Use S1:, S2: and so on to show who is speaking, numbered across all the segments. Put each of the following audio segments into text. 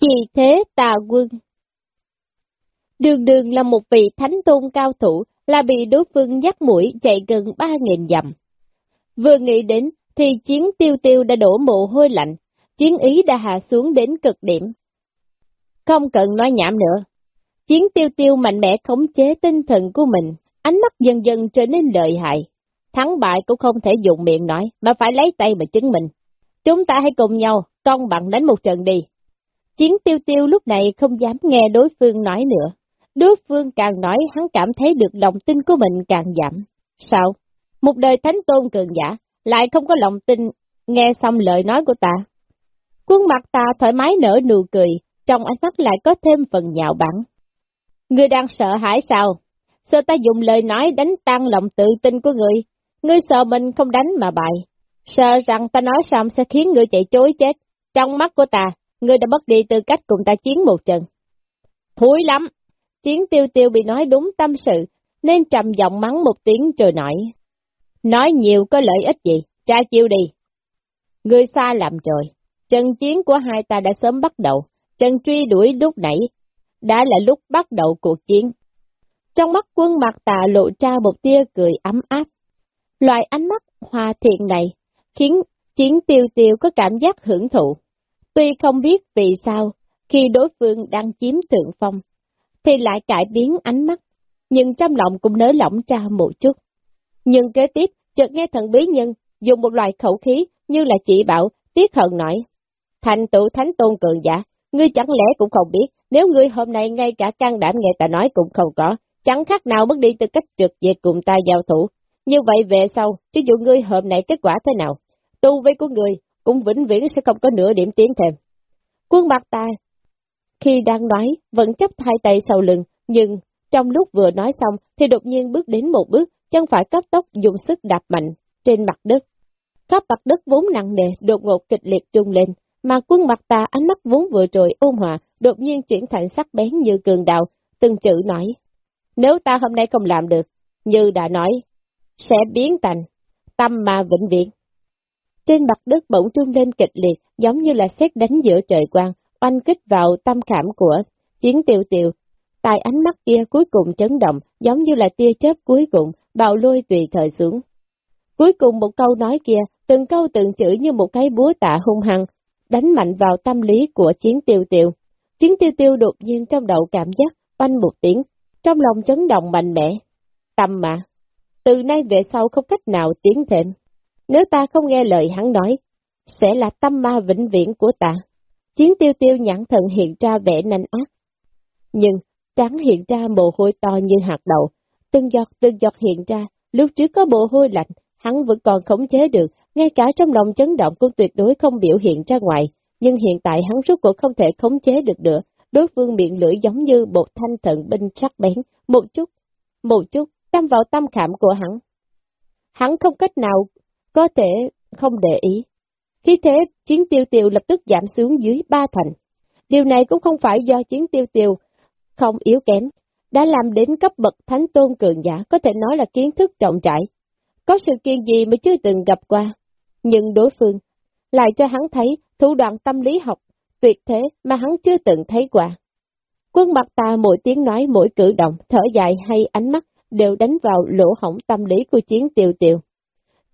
S1: Vì thế tà quân. Đường đường là một vị thánh tôn cao thủ, là bị đối phương dắt mũi chạy gần ba nghìn dặm. Vừa nghĩ đến, thì chiến tiêu tiêu đã đổ mồ hôi lạnh, chiến ý đã hạ xuống đến cực điểm. Không cần nói nhảm nữa. Chiến tiêu tiêu mạnh mẽ khống chế tinh thần của mình, ánh mắt dần dần trở nên lợi hại. Thắng bại cũng không thể dùng miệng nói, mà phải lấy tay mà chứng minh. Chúng ta hãy cùng nhau, công bằng đánh một trận đi. Chiến tiêu tiêu lúc này không dám nghe đối phương nói nữa. Đối phương càng nói hắn cảm thấy được lòng tin của mình càng giảm. Sao? Một đời thánh tôn cường giả, lại không có lòng tin, nghe xong lời nói của ta. Quân mặt ta thoải mái nở nụ cười, trong ánh mắt lại có thêm phần nhạo bắn. Ngươi đang sợ hãi sao? Sợ ta dùng lời nói đánh tan lòng tự tin của ngươi? Ngươi sợ mình không đánh mà bại. Sợ rằng ta nói xong sẽ khiến ngươi chạy chối chết. Trong mắt của ta, ngươi đã mất đi tư cách cùng ta chiến một trận. Thúi lắm! Chiến tiêu tiêu bị nói đúng tâm sự, nên trầm giọng mắng một tiếng trời nổi, Nói nhiều có lợi ích gì, tra chiêu đi. Ngươi xa làm rồi, trận chiến của hai ta đã sớm bắt đầu, trận truy đuổi lúc nãy, đã là lúc bắt đầu cuộc chiến. Trong mắt quân mặt tà lộ ra một tia cười ấm áp. Loại ánh mắt hòa thiện này khiến chiến tiêu tiêu có cảm giác hưởng thụ. Tuy không biết vì sao, khi đối phương đang chiếm thượng phong, thì lại cải biến ánh mắt, nhưng trong lòng cũng nới lỏng ra một chút. Nhưng kế tiếp, chợt nghe thần bí nhân dùng một loại khẩu khí như là chỉ bảo, tiếc hận nói. Thành tựu thánh tôn cường giả, ngươi chẳng lẽ cũng không biết, nếu ngươi hôm nay ngay cả can đảm nghe ta nói cũng không có, chẳng khác nào mất đi tư cách trực về cùng ta giao thủ. Như vậy về sau, chứ dụ ngươi hôm nay kết quả thế nào, tu vi của ngươi cũng vĩnh viễn sẽ không có nửa điểm tiến thêm. Quân mặt ta, khi đang nói, vẫn chấp hai tay sau lưng, nhưng trong lúc vừa nói xong thì đột nhiên bước đến một bước, chân phải cấp tốc dùng sức đạp mạnh trên mặt đất. Khắp mặt đất vốn nặng nề, đột ngột kịch liệt trung lên, mà quân mặt ta ánh mắt vốn vừa rồi ôn hòa, đột nhiên chuyển thành sắc bén như cường đạo, từng chữ nói. Nếu ta hôm nay không làm được, như đã nói, sẽ biến thành tâm mà vĩnh viễn. Trên mặt đất bỗng trung lên kịch liệt, giống như là xét đánh giữa trời quang, oanh kích vào tâm khảm của chiến tiêu tiêu. Tại ánh mắt kia cuối cùng chấn động, giống như là tia chớp cuối cùng, bạo lôi tùy thời xuống. Cuối cùng một câu nói kia, từng câu từng chữ như một cái búa tạ hung hăng, đánh mạnh vào tâm lý của chiến tiêu tiêu. Chiến tiêu tiêu đột nhiên trong đầu cảm giác, oanh một tiếng, trong lòng chấn động mạnh mẽ. Tâm mà, từ nay về sau không cách nào tiến thêm. Nếu ta không nghe lời hắn nói, sẽ là tâm ma vĩnh viễn của ta. Chiến tiêu tiêu nhãn thần hiện ra vẻ nanh ác. Nhưng, trắng hiện ra mồ hôi to như hạt đậu, từng giọt từng giọt hiện ra, lúc trước có mồ hôi lạnh, hắn vẫn còn khống chế được, ngay cả trong lòng chấn động cũng tuyệt đối không biểu hiện ra ngoài, nhưng hiện tại hắn rốt cuộc không thể khống chế được nữa, đối phương miệng lưỡi giống như một thanh thận binh sắc bén, một chút, một chút, đâm vào tâm khảm của hắn. Hắn không cách nào có thể không để ý. Khi thế, chiến tiêu tiêu lập tức giảm xuống dưới ba thành. Điều này cũng không phải do chiến tiêu tiêu không yếu kém, đã làm đến cấp bậc thánh tôn cường giả có thể nói là kiến thức trọng trải. Có sự kiện gì mà chưa từng gặp qua, nhưng đối phương lại cho hắn thấy thủ đoạn tâm lý học tuyệt thế mà hắn chưa từng thấy qua. Quân mặt ta mỗi tiếng nói mỗi cử động, thở dài hay ánh mắt đều đánh vào lỗ hổng tâm lý của chiến tiêu tiêu.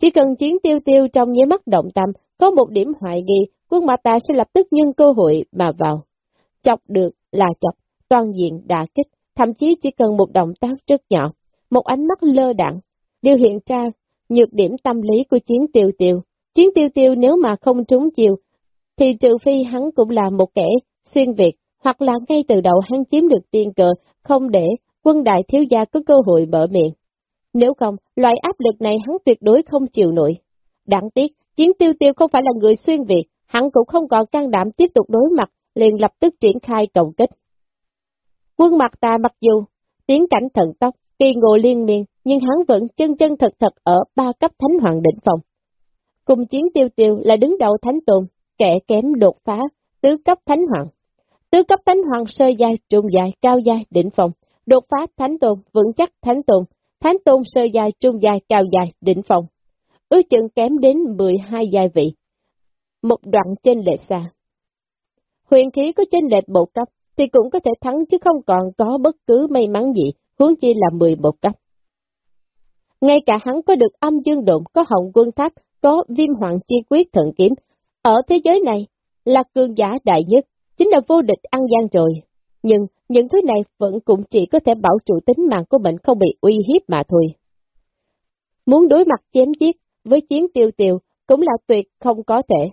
S1: Chỉ cần chiến tiêu tiêu trong nháy mắt động tâm, có một điểm hoài nghi, quân mã ta sẽ lập tức nhân cơ hội mà vào. Chọc được là chọc, toàn diện đả kích, thậm chí chỉ cần một động tác rất nhỏ, một ánh mắt lơ đẳng, đều hiện ra nhược điểm tâm lý của chiến tiêu tiêu. Chiến tiêu tiêu nếu mà không trúng chiều, thì trừ phi hắn cũng là một kẻ xuyên Việt, hoặc là ngay từ đầu hắn chiếm được tiên cờ, không để quân đại thiếu gia có cơ hội mở miệng. Nếu không, loại áp lực này hắn tuyệt đối không chịu nổi. Đáng tiếc, chiến tiêu tiêu không phải là người xuyên Việt, hắn cũng không còn can đảm tiếp tục đối mặt, liền lập tức triển khai cộng kích. Quân mặt ta mặc dù tiến cảnh thần tốc, kỳ ngộ liên miên, nhưng hắn vẫn chân chân thật thật ở ba cấp thánh hoàng đỉnh phòng. Cùng chiến tiêu tiêu là đứng đầu thánh tồn, kẻ kém đột phá, tứ cấp thánh hoàng. Tứ cấp thánh hoàng sơ giai, trung giai, cao giai, đỉnh phòng, đột phá thánh tồn, vững chắc thánh tồn, thánh tôn sơ giai, trung giai, cao giai, đỉnh phòng. Ước chừng kém đến 12 giai vị. Một đoạn trên lệ xa. huyền khí có trên lệch một cấp, thì cũng có thể thắng chứ không còn có bất cứ may mắn gì, huống chi là 11 cấp. Ngay cả hắn có được âm dương độn, có hồng quân tháp, có viêm hoàng chi quyết thận kiếm. Ở thế giới này, là cường giả đại nhất, chính là vô địch ăn gian rồi. Nhưng những thứ này vẫn cũng chỉ có thể bảo trụ tính mạng của mình không bị uy hiếp mà thôi. Muốn đối mặt chém giết với chiến tiêu tiêu cũng là tuyệt không có thể.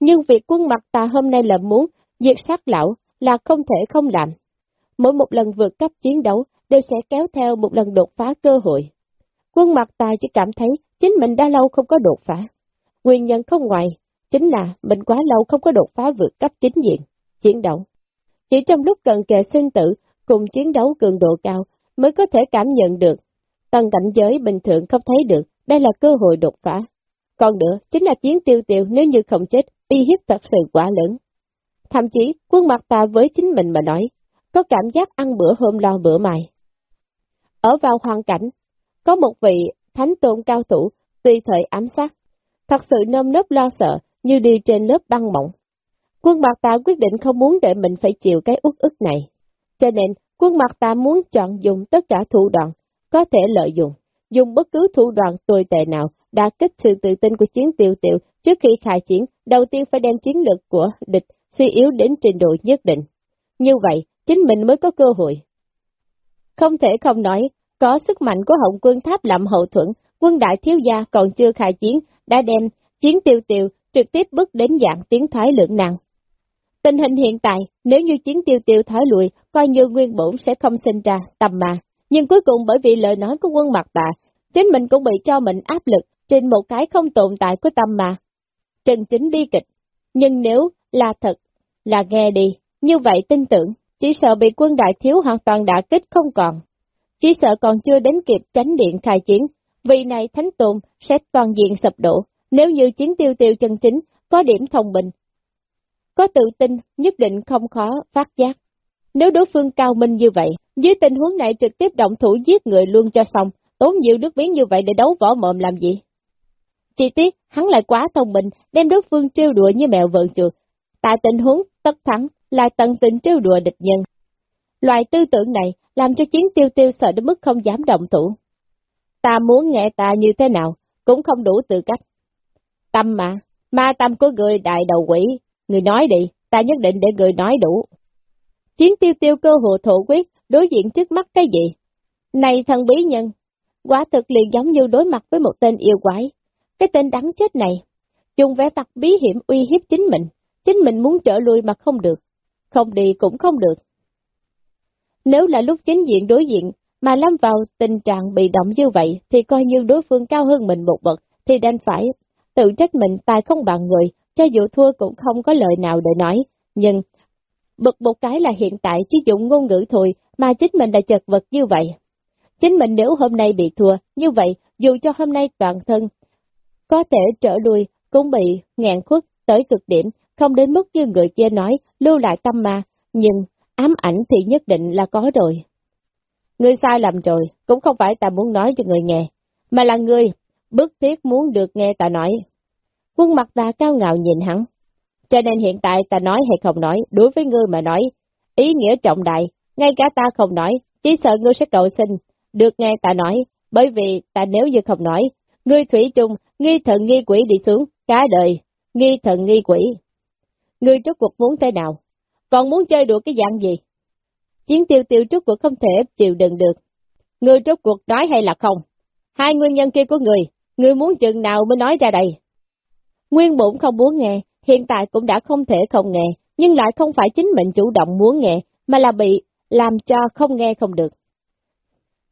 S1: Nhưng việc quân mặt ta hôm nay là muốn diệt sát lão là không thể không làm. Mỗi một lần vượt cấp chiến đấu đều sẽ kéo theo một lần đột phá cơ hội. Quân mặt ta chỉ cảm thấy chính mình đã lâu không có đột phá. Nguyên nhân không ngoài, chính là mình quá lâu không có đột phá vượt cấp chính diện, chiến đấu. Chỉ trong lúc cần kề sinh tử cùng chiến đấu cường độ cao mới có thể cảm nhận được. Tầng cảnh giới bình thường không thấy được, đây là cơ hội đột phá. Còn nữa, chính là chiến tiêu tiêu nếu như không chết, uy hiếp thật sự quá lớn. Thậm chí, quân mặt ta với chính mình mà nói, có cảm giác ăn bữa hôm lo bữa mai. Ở vào hoàn cảnh, có một vị thánh tôn cao thủ, tùy thời ám sát, thật sự nơm nớp lo sợ như đi trên lớp băng mỏng. Quân mặt ta quyết định không muốn để mình phải chịu cái uất ức này. Cho nên, quân mặt ta muốn chọn dùng tất cả thủ đoạn, có thể lợi dụng, dùng bất cứ thủ đoạn tồi tệ nào đã kích sự tự tin của chiến tiêu tiểu trước khi khai chiến, đầu tiên phải đem chiến lược của địch suy yếu đến trình độ nhất định. Như vậy, chính mình mới có cơ hội. Không thể không nói, có sức mạnh của hồng quân tháp làm hậu thuẫn, quân đại thiếu gia còn chưa khai chiến, đã đem chiến tiêu tiêu trực tiếp bước đến dạng tiến thoái lượng nặng. Tình hình hiện tại, nếu như chiến tiêu tiêu thói lùi, coi như nguyên bổn sẽ không sinh ra, tầm mà. Nhưng cuối cùng bởi vì lời nói của quân mặt tà, chính mình cũng bị cho mình áp lực trên một cái không tồn tại của tâm mà. Trần chính bi kịch. Nhưng nếu là thật, là nghe đi, như vậy tin tưởng, chỉ sợ bị quân đại thiếu hoàn toàn đã kích không còn. Chỉ sợ còn chưa đến kịp tránh điện khai chiến, vì này thánh tôn sẽ toàn diện sập đổ, nếu như chiến tiêu tiêu chân chính, có điểm thông bình. Có tự tin, nhất định không khó phát giác. Nếu đối phương cao minh như vậy, dưới tình huống này trực tiếp động thủ giết người luôn cho xong, tốn nhiều nước biến như vậy để đấu võ mồm làm gì? Chi tiết, hắn lại quá thông minh, đem đối phương trêu đùa như mèo vợn chuột. Tại tình huống tất thắng, lại tận tình trêu đùa địch nhân. Loại tư tưởng này làm cho chiến tiêu tiêu sợ đến mức không dám động thủ. Ta muốn nghe ta như thế nào, cũng không đủ tư cách. Tâm mà, ma tâm của người đại đầu quỷ, người nói đi, ta nhất định để người nói đủ. Chiến tiêu tiêu cơ hồ thổ quyết, đối diện trước mắt cái gì? Này thần bí nhân, quả thực liền giống như đối mặt với một tên yêu quái. Cái tên đắng chết này, dùng vẻ mặt bí hiểm uy hiếp chính mình, chính mình muốn trở lui mà không được, không đi cũng không được. Nếu là lúc chính diện đối diện, mà lâm vào tình trạng bị động như vậy, thì coi như đối phương cao hơn mình một bậc, thì đành phải tự trách mình tài không bằng người, cho dù thua cũng không có lời nào để nói, nhưng bực một cái là hiện tại chỉ dụng ngôn ngữ thôi mà chính mình đã chật vật như vậy. Chính mình nếu hôm nay bị thua, như vậy dù cho hôm nay toàn thân có thể trở lui cũng bị ngàn khuất tới cực điểm, không đến mức như người kia nói, lưu lại tâm ma. nhưng ám ảnh thì nhất định là có rồi. Ngươi sai lầm rồi, cũng không phải ta muốn nói cho người nghe, mà là ngươi, bức thiết muốn được nghe ta nói. Quân mặt ta cao ngạo nhìn hắn. Cho nên hiện tại ta nói hay không nói, đối với ngươi mà nói, ý nghĩa trọng đại, ngay cả ta không nói, chỉ sợ ngươi sẽ cầu xin, được nghe ta nói, bởi vì ta nếu như không nói, ngươi thủy chung, nghi thần nghi quỷ đi xuống, cả đời, nghi thần nghi quỷ. Ngươi trước cuộc muốn thế nào? Còn muốn chơi đùa cái dạng gì? Chiến tiêu tiêu trước cuộc không thể chịu đựng được. Ngươi trước cuộc nói hay là không? Hai nguyên nhân kia của người, ngươi muốn chừng nào mới nói ra đây? Nguyên bổn không muốn nghe, hiện tại cũng đã không thể không nghe, nhưng lại không phải chính mình chủ động muốn nghe, mà là bị làm cho không nghe không được.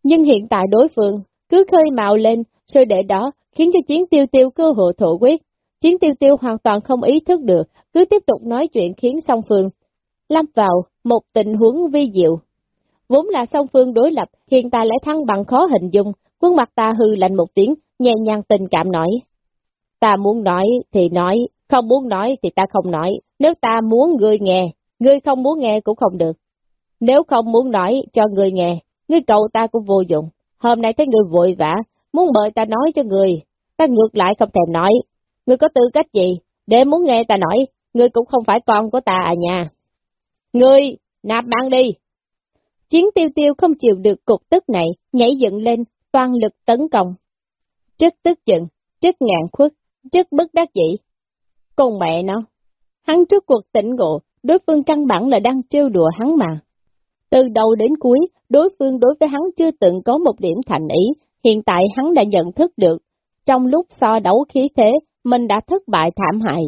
S1: Nhưng hiện tại đối phương cứ khơi mạo lên, rồi để đó khiến cho chiến tiêu tiêu cơ hội thổ quyết. Chiến tiêu tiêu hoàn toàn không ý thức được, cứ tiếp tục nói chuyện khiến song phương lâm vào một tình huống vi diệu. Vốn là song phương đối lập, hiện tại lại thăng bằng khó hình dung, quân mặt ta hư lạnh một tiếng, nhẹ nhàng tình cảm nói. Ta muốn nói thì nói, không muốn nói thì ta không nói, nếu ta muốn người nghe, ngươi không muốn nghe cũng không được. Nếu không muốn nói cho người nghe, ngươi cầu ta cũng vô dụng. Hôm nay thấy người vội vã, muốn mời ta nói cho người, ta ngược lại không thèm nói. Người có tư cách gì, để muốn nghe ta nói, ngươi cũng không phải con của ta à nhà? Ngươi, nạp bạn đi! Chiến tiêu tiêu không chịu được cục tức này, nhảy dựng lên, toàn lực tấn công. Chất tức giận, chất ngạn khuất, chất bất đắc dĩ. Con mẹ nó! Hắn trước cuộc tỉnh ngộ, đối phương căn bản là đang trêu đùa hắn mà. Từ đầu đến cuối, đối phương đối với hắn chưa từng có một điểm thành ý, hiện tại hắn đã nhận thức được, trong lúc so đấu khí thế, mình đã thất bại thảm hại.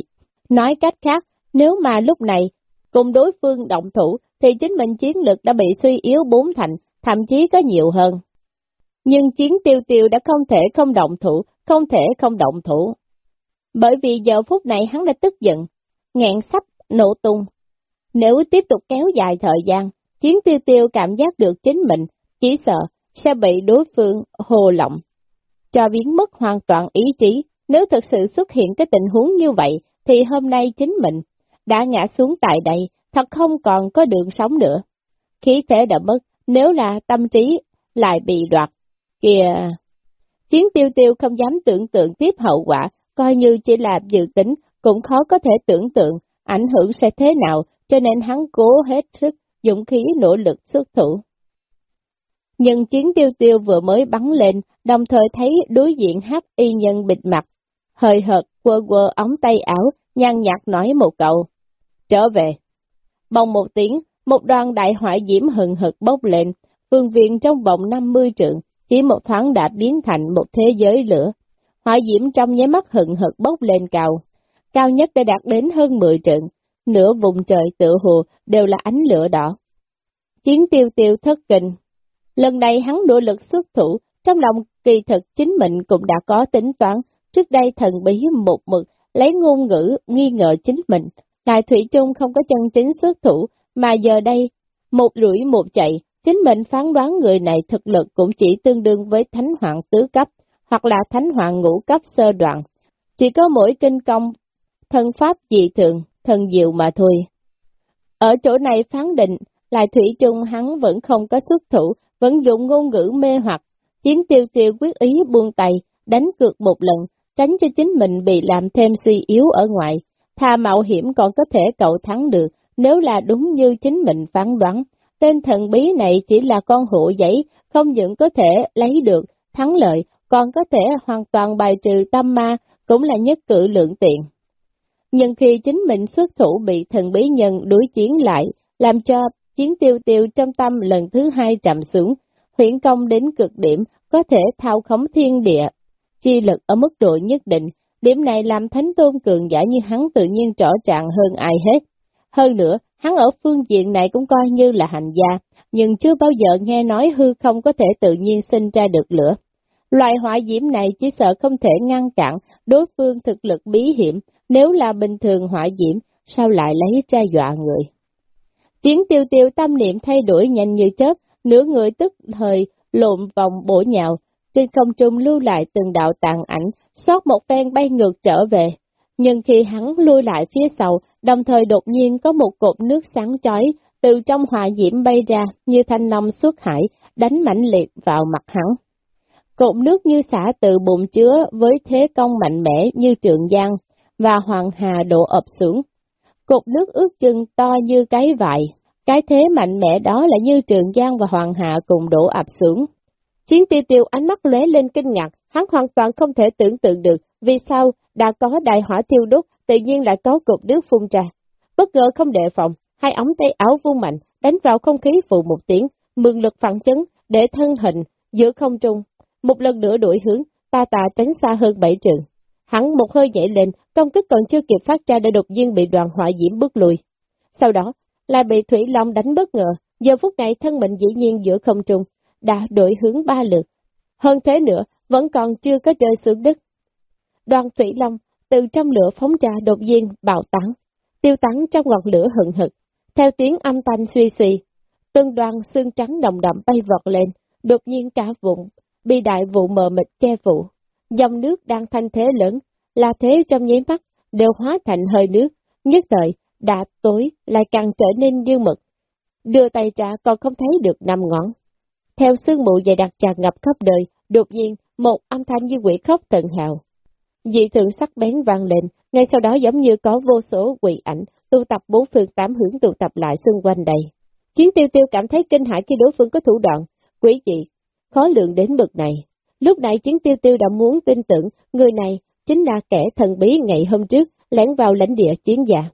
S1: Nói cách khác, nếu mà lúc này, cùng đối phương động thủ, thì chính mình chiến lực đã bị suy yếu bốn thành, thậm chí có nhiều hơn. Nhưng chiến tiêu tiêu đã không thể không động thủ, không thể không động thủ. Bởi vì giờ phút này hắn đã tức giận, ngẹn sắp nổ tung. Nếu tiếp tục kéo dài thời gian, chiến tiêu tiêu cảm giác được chính mình, chỉ sợ sẽ bị đối phương hồ lộng, cho biến mất hoàn toàn ý chí. Nếu thực sự xuất hiện cái tình huống như vậy, thì hôm nay chính mình đã ngã xuống tại đây, thật không còn có đường sống nữa. Khí thể đã mất, nếu là tâm trí lại bị đoạt, kìa... Chiến tiêu tiêu không dám tưởng tượng tiếp hậu quả, coi như chỉ là dự tính, cũng khó có thể tưởng tượng ảnh hưởng sẽ thế nào, cho nên hắn cố hết sức, dũng khí nỗ lực xuất thủ. Nhưng chiến tiêu tiêu vừa mới bắn lên, đồng thời thấy đối diện hắc y nhân bịt mặt, hơi hợt quơ quơ ống tay áo, nhăn nhạt nói một câu, trở về. Bồng một tiếng, một đoàn đại hỏa diễm hừng hực bốc lên, phương viện trong vòng 50 trượng, chỉ một thoáng đã biến thành một thế giới lửa. Hỏa diễm trong nháy mắt hừng hực bốc lên cao, cao nhất đã đạt đến hơn 10 trượng, nửa vùng trời tự hồ đều là ánh lửa đỏ. Chiến tiêu tiêu thất kinh. Lần này hắn nỗ lực xuất thủ, trong lòng kỳ thực chính mình cũng đã có tính toán, trước đây thần bí một mực, lấy ngôn ngữ nghi ngờ chính mình, lại Thủy chung không có chân chính xuất thủ, mà giờ đây, một rủi một chạy, chính mình phán đoán người này thực lực cũng chỉ tương đương với thánh hoàng tứ cấp, hoặc là thánh hoàng ngũ cấp sơ đoạn. Chỉ có mỗi kinh công, thân pháp dị thường, thần diệu mà thôi. Ở chỗ này phán định, lại Thủy chung hắn vẫn không có xuất thủ, vẫn dùng ngôn ngữ mê hoặc, chiến tiêu tiêu quyết ý buông tay, đánh cược một lần, tránh cho chính mình bị làm thêm suy yếu ở ngoài, thà mạo hiểm còn có thể cậu thắng được, nếu là đúng như chính mình phán đoán. Tên thần bí này chỉ là con hộ giấy, không những có thể lấy được thắng lợi, còn có thể hoàn toàn bài trừ tâm ma, cũng là nhất cử lượng tiện. Nhưng khi chính mình xuất thủ bị thần bí nhân đối chiến lại, làm cho chiến tiêu tiêu trong tâm lần thứ hai trầm xuống, huyển công đến cực điểm, có thể thao khống thiên địa, chi lực ở mức độ nhất định, điểm này làm thánh tôn cường giả như hắn tự nhiên rõ ràng hơn ai hết. Hơn nữa, hắn ở phương diện này cũng coi như là hành gia, nhưng chưa bao giờ nghe nói hư không có thể tự nhiên sinh ra được lửa. Loại hỏa diễm này chỉ sợ không thể ngăn chặn đối phương thực lực bí hiểm, nếu là bình thường hỏa diễm, sao lại lấy ra dọa người. Chiến tiêu tiêu tâm niệm thay đổi nhanh như chớp, nửa người tức thời lộn vòng bổ nhào, trên không trung lưu lại từng đạo tàn ảnh, xót một phen bay ngược trở về. Nhưng khi hắn lui lại phía sau, đồng thời đột nhiên có một cột nước sáng chói từ trong hỏa diễm bay ra như thanh long xuất hải, đánh mãnh liệt vào mặt hắn. Cột nước như xả từ bụng chứa với thế công mạnh mẽ như trường giang và hoàng hà đổ ập xuống. Cột nước ướt chừng to như cái vại, cái thế mạnh mẽ đó là như trường giang và hoàng hà cùng đổ ập xuống. Chiến tiêu tiêu ánh mắt lóe lên kinh ngạc, hắn hoàn toàn không thể tưởng tượng được vì sao đã có đại hỏa thiêu đốt, tự nhiên lại có cột nước phun ra. Bất ngờ không đề phòng, hai ống tay áo vung mạnh, đánh vào không khí phụ một tiếng, mượn lực phản chấn, để thân hình giữa không trung. Một lần nữa đổi hướng, ta ta tránh xa hơn bảy trường. Hắn một hơi nhảy lên, công kích còn chưa kịp phát ra đã đột nhiên bị đoàn hỏa diễm bước lùi. Sau đó, lại bị Thủy Long đánh bất ngờ, giờ phút này thân mình dĩ nhiên giữa không trung, đã đổi hướng ba lượt. Hơn thế nữa, vẫn còn chưa có rơi xuống đất. Đoàn Thủy Long từ trong lửa phóng ra đột nhiên bạo tán, tiêu tán trong ngọn lửa hừng hực. Theo tiếng âm thanh suy suy, từng đoàn xương trắng đồng đậm bay vọt lên, đột nhiên cả vùng, bị đại vụ mờ mịt che phủ. Dòng nước đang thanh thế lớn, là thế trong nháy mắt, đều hóa thành hơi nước, nhất thời, đã tối lại càng trở nên như mực. Đưa tay trả còn không thấy được năm ngón. Theo sương mù dày đặc tràn ngập khắp đời, đột nhiên, một âm thanh như quỷ khóc tận hào. dị thường sắc bén vang lên, ngay sau đó giống như có vô số quỷ ảnh, tụ tập bốn phương tám hướng tụ tập lại xung quanh đây. Chiến tiêu tiêu cảm thấy kinh hãi khi đối phương có thủ đoạn, quỷ dị, khó lượng đến bực này. Lúc này chiến tiêu tiêu đã muốn tin tưởng người này chính là kẻ thần bí ngày hôm trước lẻn vào lãnh địa chiến giả.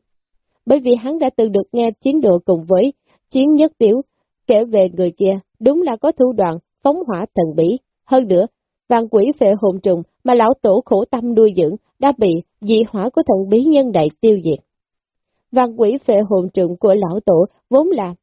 S1: Bởi vì hắn đã từng được nghe chiến độ cùng với chiến nhất tiểu kể về người kia, đúng là có thủ đoạn phóng hỏa thần bí. Hơn nữa, vàng quỷ phệ hồn trùng mà lão tổ khổ tâm nuôi dưỡng đã bị dị hỏa của thần bí nhân đại tiêu diệt. Vàng quỷ phệ hồn trùng của lão tổ vốn là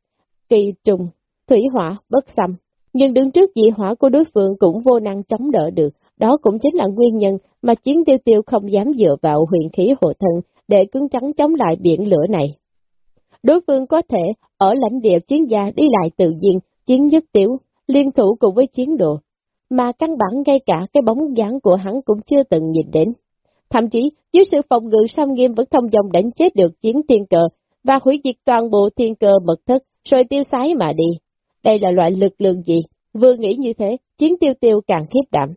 S1: kỳ trùng, thủy hỏa, bất xâm, nhưng đứng trước dị hỏa của đối phương cũng vô năng chống đỡ được, đó cũng chính là nguyên nhân mà chiến tiêu tiêu không dám dựa vào huyền khí hộ thân để cứng trắng chống lại biển lửa này. Đối phương có thể ở lãnh địa chiến gia đi lại tự nhiên, chiến nhất tiểu, liên thủ cùng với chiến độ, mà căn bản ngay cả cái bóng dáng của hắn cũng chưa từng nhìn đến. Thậm chí, dưới sự phòng ngự sam nghiêm vẫn thông dòng đánh chết được chiến tiên cờ và hủy diệt toàn bộ thiên cờ mật thất, rồi tiêu sái mà đi. Đây là loại lực lượng gì? Vừa nghĩ như thế, chiến tiêu tiêu càng khiếp đảm.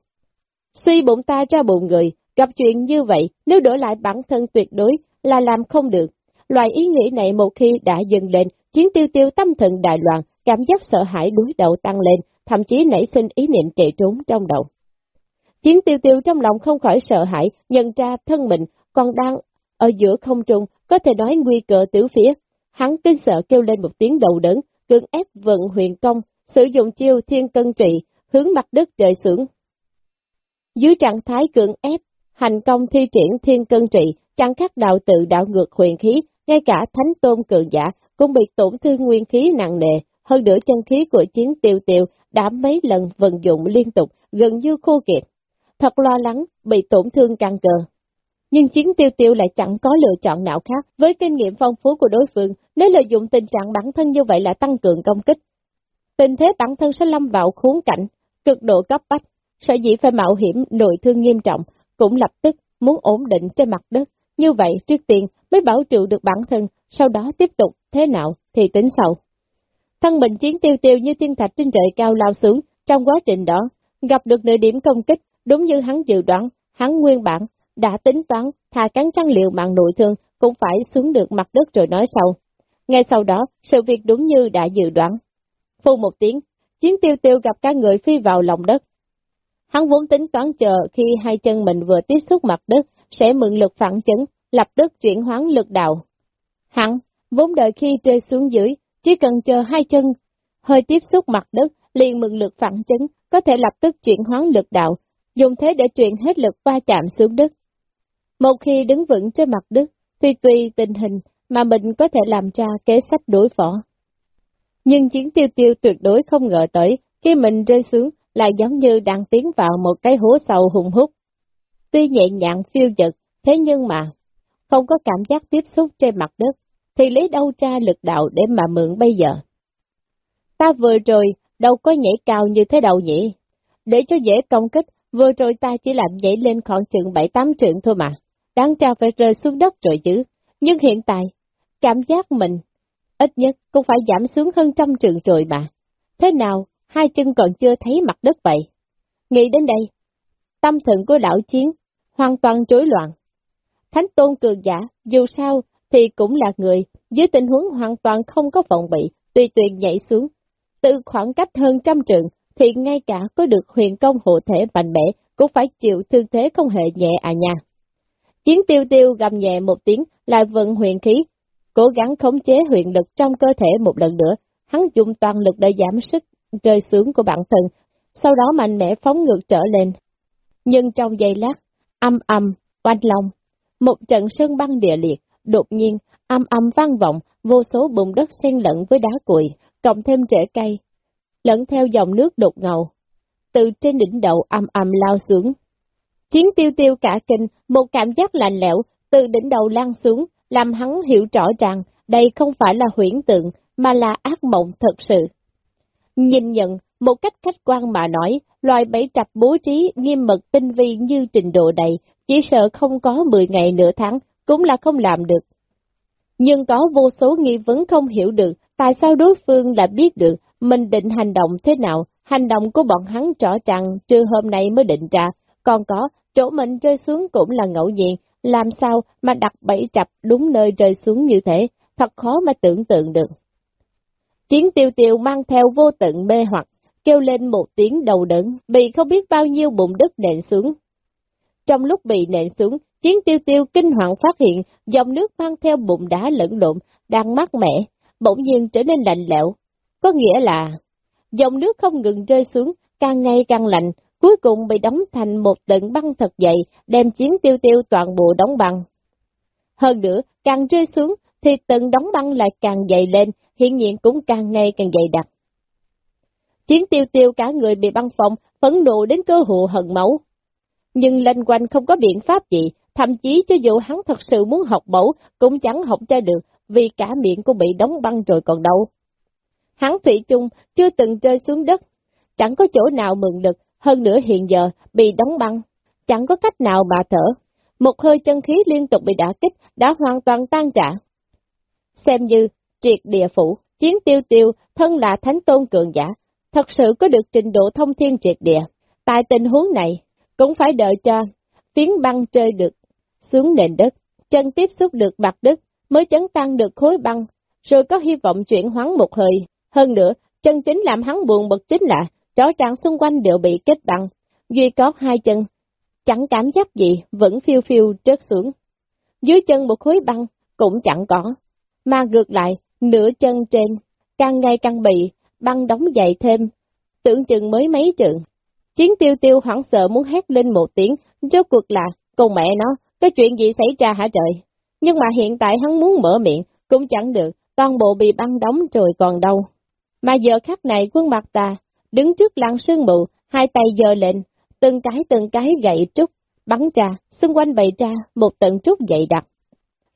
S1: Suy bụng ta ra bụng người, gặp chuyện như vậy, nếu đổi lại bản thân tuyệt đối là làm không được. Loại ý nghĩ này một khi đã dừng lên, chiến tiêu tiêu tâm thần đại loạn, cảm giác sợ hãi đối đầu tăng lên, thậm chí nảy sinh ý niệm chạy trốn trong đầu. Chiến tiêu tiêu trong lòng không khỏi sợ hãi, nhận ra thân mình còn đang ở giữa không trung, có thể nói nguy cơ tứ phía. Hắn kinh sợ kêu lên một tiếng đầu đớn, cưỡng ép vận huyền công, sử dụng chiêu thiên cân trị, hướng mặt đất trời sưởng. Dưới trạng thái cưỡng ép, hành công thi triển thiên cân trị, chẳng khác đạo tự đạo ngược huyền khí, ngay cả thánh tôn cường giả cũng bị tổn thương nguyên khí nặng nề, hơn nữa chân khí của chiến tiêu tiêu đã mấy lần vận dụng liên tục, gần như khô kiệt. Thật lo lắng, bị tổn thương căng cơ. Nhưng chiến tiêu tiêu lại chẳng có lựa chọn nào khác, với kinh nghiệm phong phú của đối phương, nếu lợi dụng tình trạng bản thân như vậy là tăng cường công kích. Tình thế bản thân sẽ lâm vào khốn cảnh, cực độ cấp bách, sở dĩ phải mạo hiểm nội thương nghiêm trọng, cũng lập tức muốn ổn định trên mặt đất. Như vậy trước tiên mới bảo trụ được bản thân, sau đó tiếp tục thế nào thì tính sau. Thân mình chiến tiêu tiêu như thiên thạch trên trời cao lao xuống, trong quá trình đó, gặp được nơi điểm công kích, đúng như hắn dự đoán, hắn nguyên bản, đã tính toán, thà cắn trăng liệu mạng nội thương, cũng phải xuống được mặt đất rồi nói sau. Ngay sau đó, sự việc đúng như đã dự đoán. Phu một tiếng, chiến tiêu tiêu gặp các người phi vào lòng đất. Hắn vốn tính toán chờ khi hai chân mình vừa tiếp xúc mặt đất, sẽ mượn lực phản chấn, lập tức chuyển hoán lực đạo. Hắn, vốn đợi khi rơi xuống dưới, chỉ cần chờ hai chân hơi tiếp xúc mặt đất, liền mượn lực phản chấn, có thể lập tức chuyển hoán lực đạo, dùng thế để truyền hết lực va chạm xuống đất. Một khi đứng vững trên mặt đất, tuy tùy tình hình mà mình có thể làm ra kế sách đối phó. Nhưng chiến tiêu tiêu tuyệt đối không ngờ tới, khi mình rơi xuống lại giống như đang tiến vào một cái hố sâu hùng hút. Tuy nhẹ nhàng phiêu dật, thế nhưng mà, không có cảm giác tiếp xúc trên mặt đất, thì lấy đâu ra lực đạo để mà mượn bây giờ. Ta vừa rồi đâu có nhảy cao như thế đầu nhỉ, để cho dễ công kích, vừa rồi ta chỉ làm nhảy lên khoảng chừng 7-8 trượng thôi mà, đáng ra phải rơi xuống đất rồi chứ, nhưng hiện tại, cảm giác mình, ít nhất cũng phải giảm xuống hơn trăm trượng rồi mà. Thế nào, hai chân còn chưa thấy mặt đất vậy? Nghĩ đến đây, tâm thần của đạo chiến hoàn toàn rối loạn. Thánh tôn cường giả, dù sao thì cũng là người, dưới tình huống hoàn toàn không có phòng bị, tùy tuyển nhảy xuống. Từ khoảng cách hơn trăm trượng, thì ngay cả có được huyền công hộ thể mạnh mẽ, cũng phải chịu thương thế không hề nhẹ à nha. Chiến tiêu tiêu gầm nhẹ một tiếng, lại vận huyền khí, cố gắng khống chế huyền lực trong cơ thể một lần nữa, hắn dùng toàn lực để giảm sức rơi xuống của bản thân, sau đó mạnh mẽ phóng ngược trở lên. Nhưng trong giây lát, âm âm, oanh long, một trận sơn băng địa liệt, đột nhiên, âm âm vang vọng, vô số bụng đất xen lẫn với đá cuội, cộng thêm rễ cây, lẫn theo dòng nước đột ngầu, từ trên đỉnh đầu âm âm lao xuống. Chiến tiêu tiêu cả kinh, một cảm giác lạnh lẽo, từ đỉnh đầu lan xuống, làm hắn hiểu rõ rằng đây không phải là huyễn tượng, mà là ác mộng thật sự. Nhìn nhận, một cách khách quan mà nói, loài bẫy trập bố trí nghiêm mật tinh vi như trình độ này, chỉ sợ không có 10 ngày nửa tháng, cũng là không làm được. Nhưng có vô số nghi vấn không hiểu được, tại sao đối phương lại biết được mình định hành động thế nào, hành động của bọn hắn rõ ràng trừ hôm nay mới định ra, còn có chỗ mình rơi xuống cũng là ngẫu nhiên, làm sao mà đặt bẫy trập đúng nơi rơi xuống như thế, thật khó mà tưởng tượng được. Chiến tiêu tiêu mang theo vô tận mê hoặc, kêu lên một tiếng đầu đớn, bị không biết bao nhiêu bụng đất nện xuống. Trong lúc bị nện xuống, chiến tiêu tiêu kinh hoàng phát hiện dòng nước mang theo bụng đá lẫn lộn, đang mát mẻ, bỗng nhiên trở nên lạnh lẽo. Có nghĩa là, dòng nước không ngừng rơi xuống, càng ngày càng lạnh, cuối cùng bị đóng thành một tận băng thật dày, đem chiến tiêu tiêu toàn bộ đóng băng. Hơn nữa, càng rơi xuống, thì tận đóng băng lại càng dày lên, hiện nhiên cũng càng ngày càng dày đặc. Chiến tiêu tiêu cả người bị băng phong, phấn nộ đến cơ hộ hận máu. Nhưng lên quanh không có biện pháp gì, thậm chí cho dù hắn thật sự muốn học mẫu, cũng chẳng học ra được, vì cả miệng cũng bị đóng băng rồi còn đâu. Hắn Thủy chung chưa từng rơi xuống đất, chẳng có chỗ nào mượn được, hơn nữa hiện giờ bị đóng băng, chẳng có cách nào mà thở. Một hơi chân khí liên tục bị đả kích, đã hoàn toàn tan trả. Xem như triệt địa phủ, chiến tiêu tiêu, thân là thánh tôn cường giả, thật sự có được trình độ thông thiên triệt địa. Tại tình huống này, cũng phải đợi cho phiến băng chơi được xuống nền đất, chân tiếp xúc được mặt đất, mới chấn tăng được khối băng, rồi có hy vọng chuyển hoán một hơi. Hơn nữa, chân chính làm hắn buồn bực chính là, chó trạng xung quanh đều bị kết băng, duy có hai chân, chẳng cảm giác gì, vẫn phiêu phiêu trớt xuống. Dưới chân một khối băng, cũng chẳng có, mà ngược lại, nửa chân trên, càng ngày càng bị, băng đóng dày thêm, tưởng chừng mới mấy trường. Chiến tiêu tiêu hoảng sợ muốn hét lên một tiếng, rốt cuộc là, cùng mẹ nó, cái chuyện gì xảy ra hả trời? Nhưng mà hiện tại hắn muốn mở miệng, cũng chẳng được, toàn bộ bị băng đóng rồi còn đâu. Mà giờ khắc này quân mặt ta, đứng trước làng sương mù, hai tay giơ lên, từng cái từng cái gậy trúc, bắn ra, xung quanh bày ra một tận trúc dày đặc.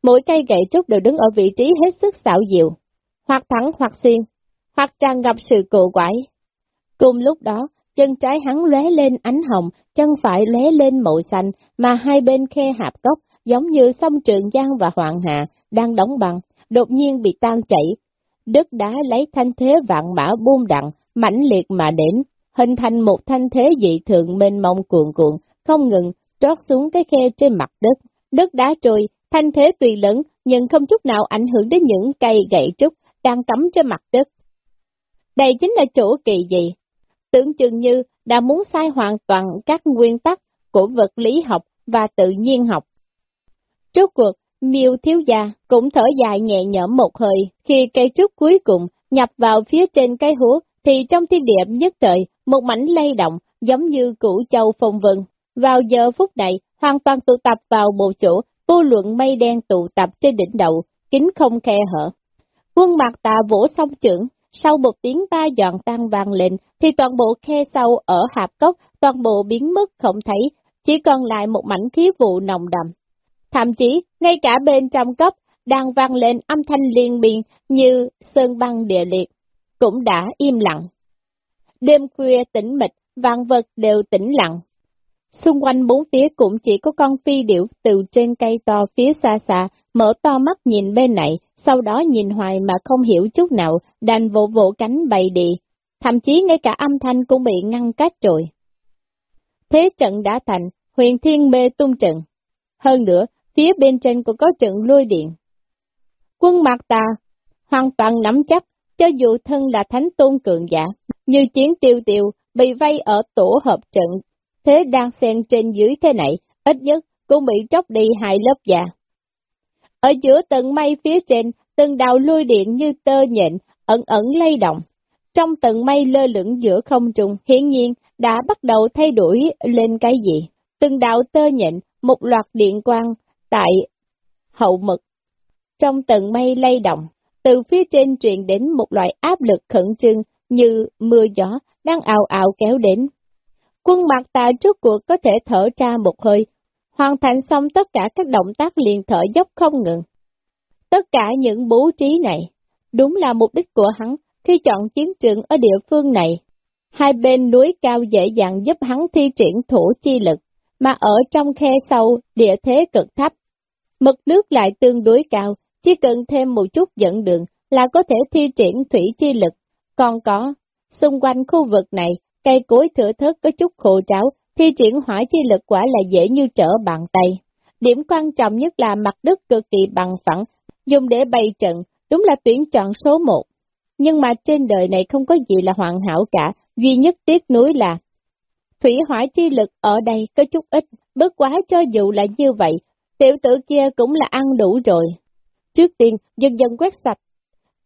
S1: Mỗi cây gậy trúc đều đứng ở vị trí hết sức xảo diệu, hoặc thẳng hoặc xiên, hoặc tràn ngập sự cổ quải. Cùng lúc đó, chân trái hắn lóe lên ánh hồng, chân phải lóe lên màu xanh, mà hai bên khe hạp cốc, giống như sông Trường Giang và Hoàng Hạ, đang đóng băng, đột nhiên bị tan chảy. Đất đá lấy thanh thế vạn mã buông đặng, mãnh liệt mà đến, hình thành một thanh thế dị thượng mênh mông cuộn cuộn, không ngừng trót xuống cái khe trên mặt đất. Đất đá trôi, thanh thế tùy lớn, nhưng không chút nào ảnh hưởng đến những cây gậy trúc đang cắm trên mặt đất. Đây chính là chỗ kỳ dị, tưởng chừng như đã muốn sai hoàn toàn các nguyên tắc của vật lý học và tự nhiên học. Trước cuộc, miêu thiếu gia cũng thở dài nhẹ nhõm một hơi khi cây trúc cuối cùng nhập vào phía trên cây hố thì trong thiên địa nhất trời một mảnh lay động giống như củ châu phong vân. Vào giờ phút này hoàn toàn tụ tập vào bộ chỗ, vô luận mây đen tụ tập trên đỉnh đầu, kính không khe hở. Quân mặt tà vỗ song trưởng, sau một tiếng ba dọn tan vang lên, thì toàn bộ khe sâu ở hạp cốc, toàn bộ biến mất không thấy, chỉ còn lại một mảnh khí vụ nồng đậm. Thậm chí, ngay cả bên trong cốc, đang vang lên âm thanh liên miên như sơn băng địa liệt, cũng đã im lặng. Đêm khuya tĩnh mịch, vạn vật đều tĩnh lặng. Xung quanh bốn phía cũng chỉ có con phi điểu từ trên cây to phía xa xa, mở to mắt nhìn bên này, sau đó nhìn hoài mà không hiểu chút nào, đành vỗ vỗ cánh bay đi, thậm chí ngay cả âm thanh cũng bị ngăn cách rồi. Thế trận đã thành, huyền thiên mê tung trận. Hơn nữa, phía bên trên cũng có trận lôi điện. Quân mặt tà hoàn toàn nắm chắc, cho dù thân là thánh tôn cường giả, như chiến tiêu tiêu, bị vây ở tổ hợp trận, thế đang xen trên dưới thế này, ít nhất cũng bị tróc đi hai lớp da. Ở giữa tầng mây phía trên, từng đạo lôi điện như tơ nhện, ẩn ẩn lay động. Trong tầng mây lơ lửng giữa không trung, hiển nhiên đã bắt đầu thay đổi lên cái gì. Từng đạo tơ nhện, một loạt điện quang tại hậu mực. Trong tầng mây lay động, từ phía trên truyền đến một loại áp lực khẩn trương như mưa gió đang ào ào kéo đến. Quân mặt tà trước cuộc có thể thở ra một hơi, hoàn thành xong tất cả các động tác liền thở dốc không ngừng. Tất cả những bố trí này, đúng là mục đích của hắn khi chọn chiến trường ở địa phương này. Hai bên núi cao dễ dàng giúp hắn thi triển thủ chi lực, mà ở trong khe sâu, địa thế cực thấp. Mực nước lại tương đối cao, chỉ cần thêm một chút dẫn đường là có thể thi triển thủy chi lực. Còn có, xung quanh khu vực này, cây cối thửa thớt có chút khô tráo, thi triển hỏa chi lực quả là dễ như trở bàn tay. Điểm quan trọng nhất là mặt đất cực kỳ bằng phẳng, dùng để bày trận, đúng là tuyển chọn số một. Nhưng mà trên đời này không có gì là hoàn hảo cả, duy nhất tiếc nuối là thủy hỏa chi lực ở đây có chút ít, bất quá cho dù là như vậy, tiểu tử kia cũng là ăn đủ rồi. Trước tiên, dần dần quét sạch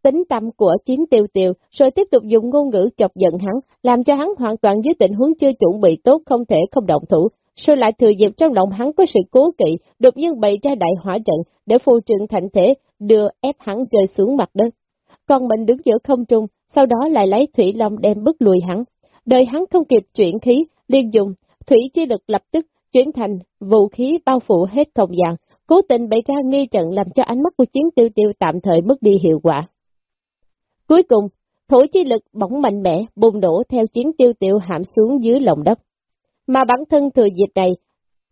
S1: tính tâm của chiến tiêu tiêu, rồi tiếp tục dùng ngôn ngữ chọc giận hắn, làm cho hắn hoàn toàn dưới tình huống chưa chuẩn bị tốt không thể không động thủ, rồi lại thừa dịp trong lòng hắn có sự cố kỵ, đột nhiên bày ra đại hỏa trận để phù trường thành thể, đưa ép hắn rơi xuống mặt đất. Còn mình đứng giữa không trung, sau đó lại lấy thủy long đem bức lùi hắn. Đời hắn không kịp chuyển khí, liên dùng, thủy chi lực lập tức chuyển thành vũ khí bao phủ hết không gian, cố tình bày ra nghi trận làm cho ánh mắt của chiến tiêu tiêu tạm thời mất đi hiệu quả. Cuối cùng, thổi chi lực bỗng mạnh mẽ, bùng nổ theo chiến tiêu tiêu hãm xuống dưới lòng đất. Mà bản thân thừa dịp này,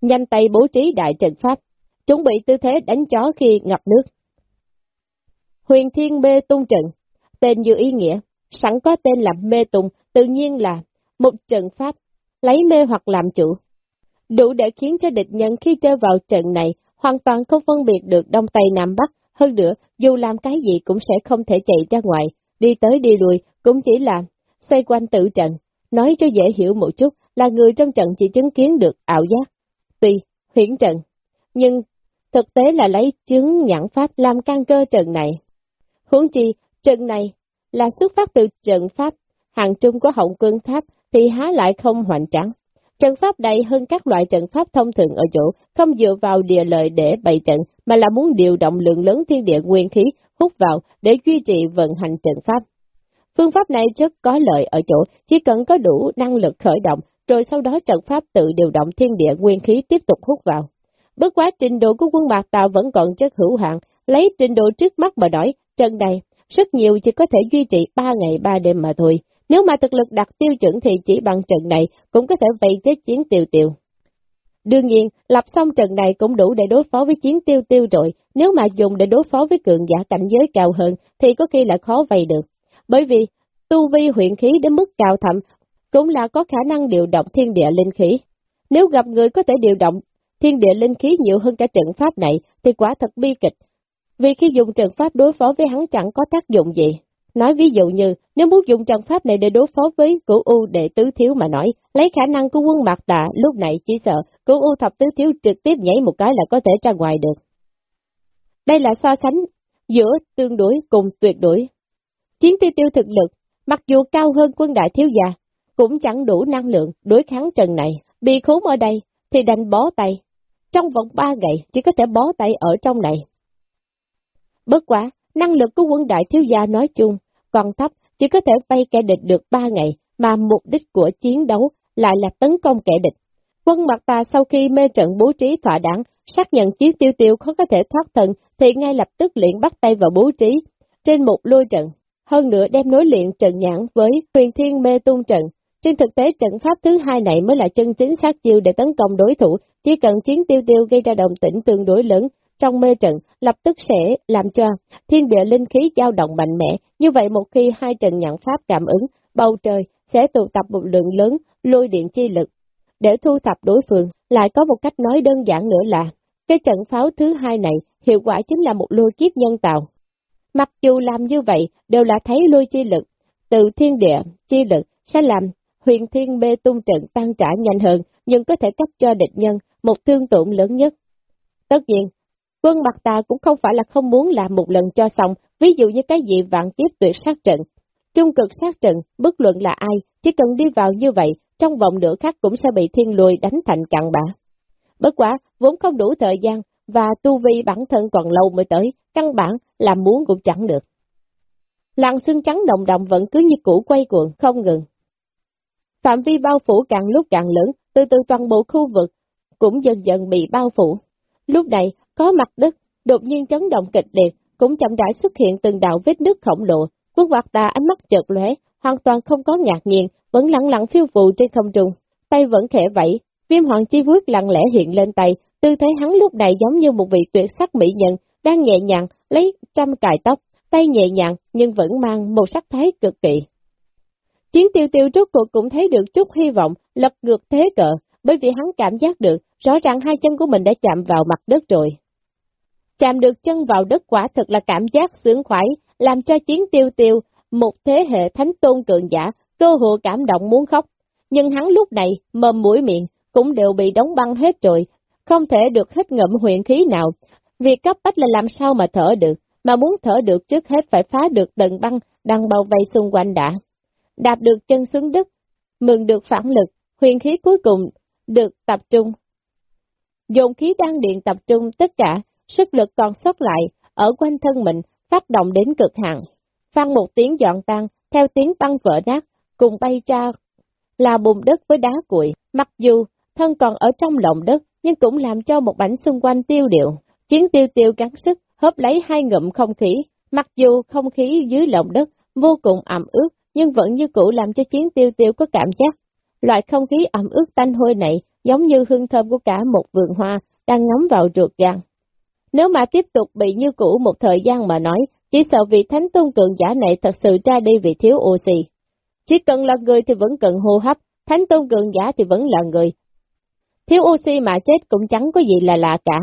S1: nhanh tay bố trí đại trận pháp, chuẩn bị tư thế đánh chó khi ngập nước. Huyền Thiên Mê Tung Trận, tên như ý nghĩa, sẵn có tên là Mê Tung, tự nhiên là một trận pháp, lấy mê hoặc làm chủ. Đủ để khiến cho địch nhân khi chơi vào trận này, hoàn toàn không phân biệt được Đông Tây Nam Bắc, hơn nữa, dù làm cái gì cũng sẽ không thể chạy ra ngoài, đi tới đi lui cũng chỉ là xoay quanh tự trận, nói cho dễ hiểu một chút là người trong trận chỉ chứng kiến được ảo giác. Tuy, huyển trận, nhưng thực tế là lấy chứng nhãn pháp làm căn cơ trận này. Huống chi, trận này là xuất phát từ trận pháp, hàng trung của hậu quân tháp thì há lại không hoành tráng. Trận pháp đầy hơn các loại trận pháp thông thường ở chỗ, không dựa vào địa lợi để bày trận, mà là muốn điều động lượng lớn thiên địa nguyên khí hút vào để duy trì vận hành trận pháp. Phương pháp này rất có lợi ở chỗ, chỉ cần có đủ năng lực khởi động, rồi sau đó trận pháp tự điều động thiên địa nguyên khí tiếp tục hút vào. Bước quá trình độ của quân bạc tàu vẫn còn rất hữu hạn, lấy trình độ trước mắt mà nói, trận này rất nhiều chỉ có thể duy trì 3 ngày 3 đêm mà thôi. Nếu mà thực lực đặt tiêu chuẩn thì chỉ bằng trận này cũng có thể vây chết chiến tiêu tiêu. Đương nhiên, lập xong trận này cũng đủ để đối phó với chiến tiêu tiêu rồi, nếu mà dùng để đối phó với cường giả cảnh giới cao hơn thì có khi là khó vây được. Bởi vì, tu vi huyện khí đến mức cao thậm cũng là có khả năng điều động thiên địa linh khí. Nếu gặp người có thể điều động thiên địa linh khí nhiều hơn cả trận pháp này thì quả thật bi kịch, vì khi dùng trận pháp đối phó với hắn chẳng có tác dụng gì. Nói ví dụ như, nếu muốn dùng trận pháp này để đối phó với cửu U đệ tứ thiếu mà nói, lấy khả năng của quân mạc tạ lúc này chỉ sợ cửu U thập tứ thiếu trực tiếp nhảy một cái là có thể ra ngoài được. Đây là so sánh giữa tương đối cùng tuyệt đối. Chiến tiêu tiêu thực lực, mặc dù cao hơn quân đại thiếu gia, cũng chẳng đủ năng lượng đối kháng trận này, bị khốn ở đây thì đành bó tay. Trong vòng ba ngày chỉ có thể bó tay ở trong này. Bất quá, năng lực của quân đại thiếu gia nói chung còn thấp, chỉ có thể vây kẻ địch được ba ngày, mà mục đích của chiến đấu lại là tấn công kẻ địch. Quân mặt ta sau khi mê trận bố trí thỏa đáng, xác nhận chiến tiêu tiêu khó có thể thoát thân, thì ngay lập tức luyện bắt tay vào bố trí trên một lôi trận. Hơn nữa đem nối luyện trận nhãn với huyền thiên mê tung trận. Trên thực tế trận pháp thứ hai này mới là chân chính sát chiêu để tấn công đối thủ, chỉ cần chiến tiêu tiêu gây ra động tĩnh tương đối lớn, trong mê trận lập tức sẽ làm cho thiên địa linh khí dao động mạnh mẽ, như vậy một khi hai trận nhận pháp cảm ứng, bầu trời sẽ tụ tập một lượng lớn lôi điện chi lực. Để thu thập đối phương, lại có một cách nói đơn giản nữa là, cái trận pháo thứ hai này hiệu quả chính là một lôi kiếp nhân tạo. Mặc dù làm như vậy đều là thấy lôi chi lực, từ thiên địa chi lực sẽ làm huyền thiên bê tung trận tăng trả nhanh hơn, nhưng có thể cấp cho địch nhân một thương tổn lớn nhất. Tất nhiên, Quân mặt ta cũng không phải là không muốn làm một lần cho xong, ví dụ như cái gì vạn kiếp tuyệt sát trận. Trung cực sát trận, bất luận là ai, chỉ cần đi vào như vậy, trong vòng nửa khắc cũng sẽ bị thiên lùi đánh thành cặn bã. Bất quả, vốn không đủ thời gian, và tu vi bản thân còn lâu mới tới, căn bản là muốn cũng chẳng được. Làn xương trắng đồng đồng vẫn cứ như cũ quay cuộn, không ngừng. Phạm vi bao phủ càng lúc càng lớn, từ từ toàn bộ khu vực cũng dần dần bị bao phủ. Lúc này, có mặt đất, đột nhiên chấn động kịch liệt, cũng chậm rãi xuất hiện từng đạo vết nước khổng lồ. Quốc hoạt tà ánh mắt chợt lóe, hoàn toàn không có ngạc nhiên, vẫn lặng lặng phiêu phù trên không trung, tay vẫn khẽ vẫy, viêm hoàng chi vuốt lặng lẽ hiện lên tay, tư thế hắn lúc này giống như một vị tuyệt sắc mỹ nhân, đang nhẹ nhàng lấy trăm cài tóc, tay nhẹ nhàng nhưng vẫn mang một sắc thái cực kỳ. Chiến tiêu tiêu rốt cuộc cũng thấy được chút hy vọng, lật ngược thế cờ, bởi vì hắn cảm giác được, rõ ràng hai chân của mình đã chạm vào mặt đất rồi. Chạm được chân vào đất quả thực là cảm giác sướng khoái, làm cho chiến tiêu tiêu, một thế hệ thánh tôn cường giả, cơ hội cảm động muốn khóc. Nhưng hắn lúc này, mồm mũi miệng, cũng đều bị đóng băng hết rồi, không thể được hít ngậm huyện khí nào. Việc cấp bách là làm sao mà thở được, mà muốn thở được trước hết phải phá được tầng băng đang bao vây xung quanh đã. Đạp được chân xuống đất, mừng được phản lực, huyền khí cuối cùng được tập trung. Dồn khí đăng điện tập trung tất cả, sức lực còn sót lại, ở quanh thân mình, phát động đến cực hạn. Phan một tiếng dọn tan, theo tiếng băng vỡ nát, cùng bay ra là bùn đất với đá cuội. Mặc dù thân còn ở trong lòng đất, nhưng cũng làm cho một bảnh xung quanh tiêu điệu. Chiến tiêu tiêu gắng sức, hớp lấy hai ngụm không khí. Mặc dù không khí dưới lòng đất vô cùng ẩm ướt, nhưng vẫn như cũ làm cho chiến tiêu tiêu có cảm giác. Loại không khí ẩm ướt tanh hôi này giống như hương thơm của cả một vườn hoa đang ngắm vào ruột gan. Nếu mà tiếp tục bị như cũ một thời gian mà nói, chỉ sợ vị thánh tôn cường giả này thật sự ra đi vì thiếu oxy. Chỉ cần là người thì vẫn cần hô hấp, thánh tôn cường giả thì vẫn là người. Thiếu oxy mà chết cũng chẳng có gì là lạ cả.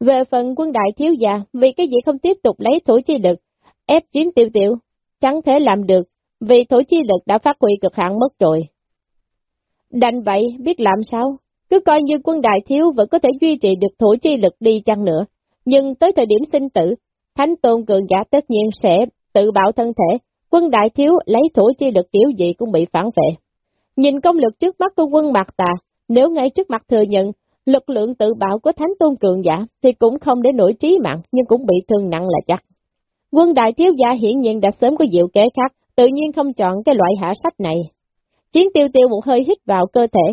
S1: Về phần quân đại thiếu gia, vì cái gì không tiếp tục lấy thủ chi lực, ép chiếm tiêu tiểu, chẳng thể làm được, vì thủ chi lực đã phát huy cực hạn mất rồi. Đành vậy, biết làm sao? Cứ coi như quân đại thiếu vẫn có thể duy trì được thổ chi lực đi chăng nữa, nhưng tới thời điểm sinh tử, thánh tôn cường giả tất nhiên sẽ tự bảo thân thể, quân đại thiếu lấy thổ chi lực kiểu gì cũng bị phản vệ. Nhìn công lực trước mắt của quân mặt tà, nếu ngay trước mặt thừa nhận lực lượng tự bảo của thánh tôn cường giả thì cũng không để nổi trí mạng nhưng cũng bị thương nặng là chắc. Quân đại thiếu gia hiển nhiên đã sớm có diệu kế khác, tự nhiên không chọn cái loại hạ sách này. Chiến tiêu tiêu một hơi hít vào cơ thể,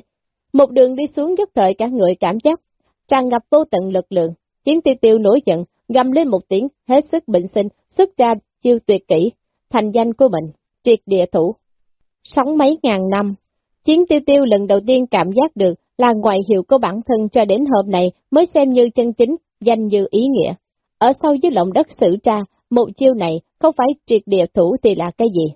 S1: một đường đi xuống nhất thời cả người cảm giác, tràn ngập vô tận lực lượng. Chiến tiêu tiêu nổi giận, gầm lên một tiếng, hết sức bệnh sinh, xuất ra chiêu tuyệt kỹ, thành danh của mình, triệt địa thủ. Sống mấy ngàn năm, chiến tiêu tiêu lần đầu tiên cảm giác được là ngoại hiệu của bản thân cho đến hôm này mới xem như chân chính, danh như ý nghĩa. Ở sâu dưới lòng đất xử tra, một chiêu này không phải triệt địa thủ thì là cái gì?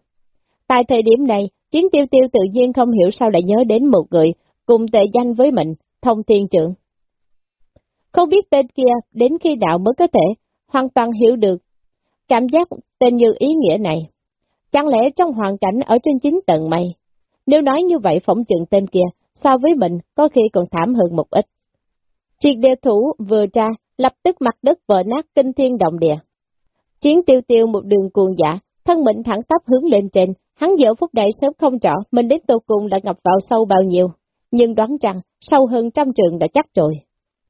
S1: Tại thời điểm này, chiến tiêu tiêu tự nhiên không hiểu sao lại nhớ đến một người, cùng tệ danh với mình, thông thiên trưởng. Không biết tên kia đến khi nào mới có thể hoàn toàn hiểu được cảm giác tên như ý nghĩa này. Chẳng lẽ trong hoàn cảnh ở trên chính tầng mây, nếu nói như vậy phỏng chừng tên kia, so với mình có khi còn thảm hơn một ít. Triệt địa thủ vừa ra, lập tức mặt đất vỡ nát kinh thiên động địa. Chiến tiêu tiêu một đường cuồng giả, thân mình thẳng tắp hướng lên trên, hắn giờ phút đại sớm không rõ mình đến tù cùng đã ngập vào sâu bao nhiêu, nhưng đoán rằng sâu hơn trăm trường đã chắc rồi.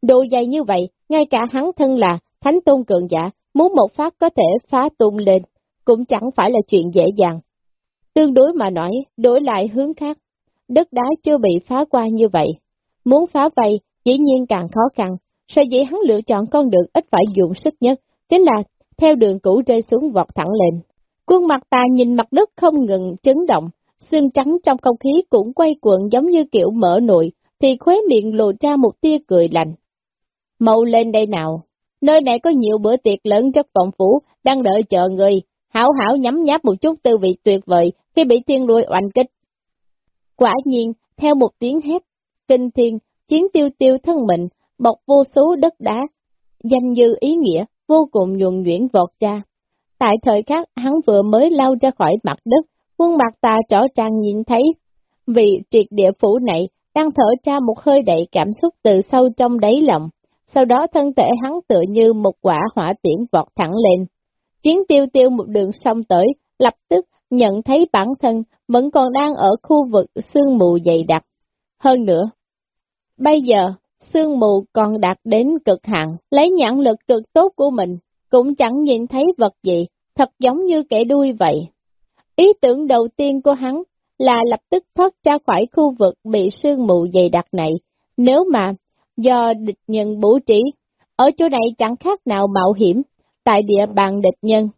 S1: Độ dày như vậy, ngay cả hắn thân là thánh tôn cường giả, muốn một phát có thể phá tung lên, cũng chẳng phải là chuyện dễ dàng. Tương đối mà nói, đổi lại hướng khác, đất đá chưa bị phá qua như vậy. Muốn phá vây, dĩ nhiên càng khó khăn, sở dĩ hắn lựa chọn con đường ít phải dụng sức nhất, chính là theo đường cũ rơi xuống vọt thẳng lên. Quân mặt ta nhìn mặt đất không ngừng chấn động, xương trắng trong không khí cũng quay cuộn giống như kiểu mở nội thì khóe miệng lộ ra một tia cười lạnh. Mậu lên đây nào, nơi này có nhiều bữa tiệc lớn chất phong phú, đang đợi chờ người, hảo hảo nhắm nháp một chút tư vị tuyệt vời khi bị thiên đuôi oanh kích. Quả nhiên, theo một tiếng hét, kinh thiên, chiến tiêu tiêu thân mình, bọc vô số đất đá, danh dư ý nghĩa, vô cùng nhuồn nhuyễn vọt ra. Tại thời khắc hắn vừa mới lao ra khỏi mặt đất, quân mặt ta rõ ràng nhìn thấy, vị triệt địa phủ này đang thở ra một hơi đầy cảm xúc từ sâu trong đáy lòng, sau đó thân thể hắn tựa như một quả hỏa tiễn vọt thẳng lên. Chiến tiêu tiêu một đường sông tới, lập tức nhận thấy bản thân vẫn còn đang ở khu vực sương mù dày đặc. Hơn nữa, bây giờ, sương mù còn đạt đến cực hạn, lấy nhãn lực cực tốt của mình, cũng chẳng nhìn thấy vật gì, thật giống như kẻ đuôi vậy. Ý tưởng đầu tiên của hắn là lập tức thoát ra khỏi khu vực bị sương mù dày đặc này, nếu mà do địch nhân bố trí, ở chỗ này chẳng khác nào mạo hiểm, tại địa bàn địch nhân.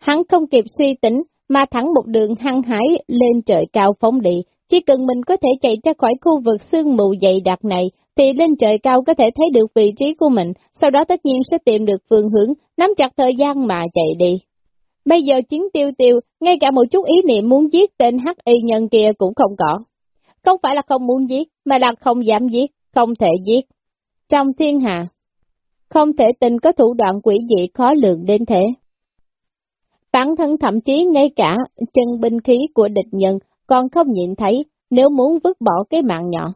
S1: Hắn không kịp suy tính, mà thẳng một đường hăng hái lên trời cao phóng đi, chỉ cần mình có thể chạy ra khỏi khu vực sương mù dày đặc này, thì lên trời cao có thể thấy được vị trí của mình, sau đó tất nhiên sẽ tìm được phương hướng, nắm chặt thời gian mà chạy đi. Bây giờ chiến tiêu tiêu, ngay cả một chút ý niệm muốn giết tên hắc y nhân kia cũng không có. Không phải là không muốn giết, mà là không dám giết, không thể giết. Trong thiên hạ, không thể tin có thủ đoạn quỷ dị khó lường đến thế. Bản thân thậm chí ngay cả chân binh khí của địch nhân còn không nhìn thấy nếu muốn vứt bỏ cái mạng nhỏ.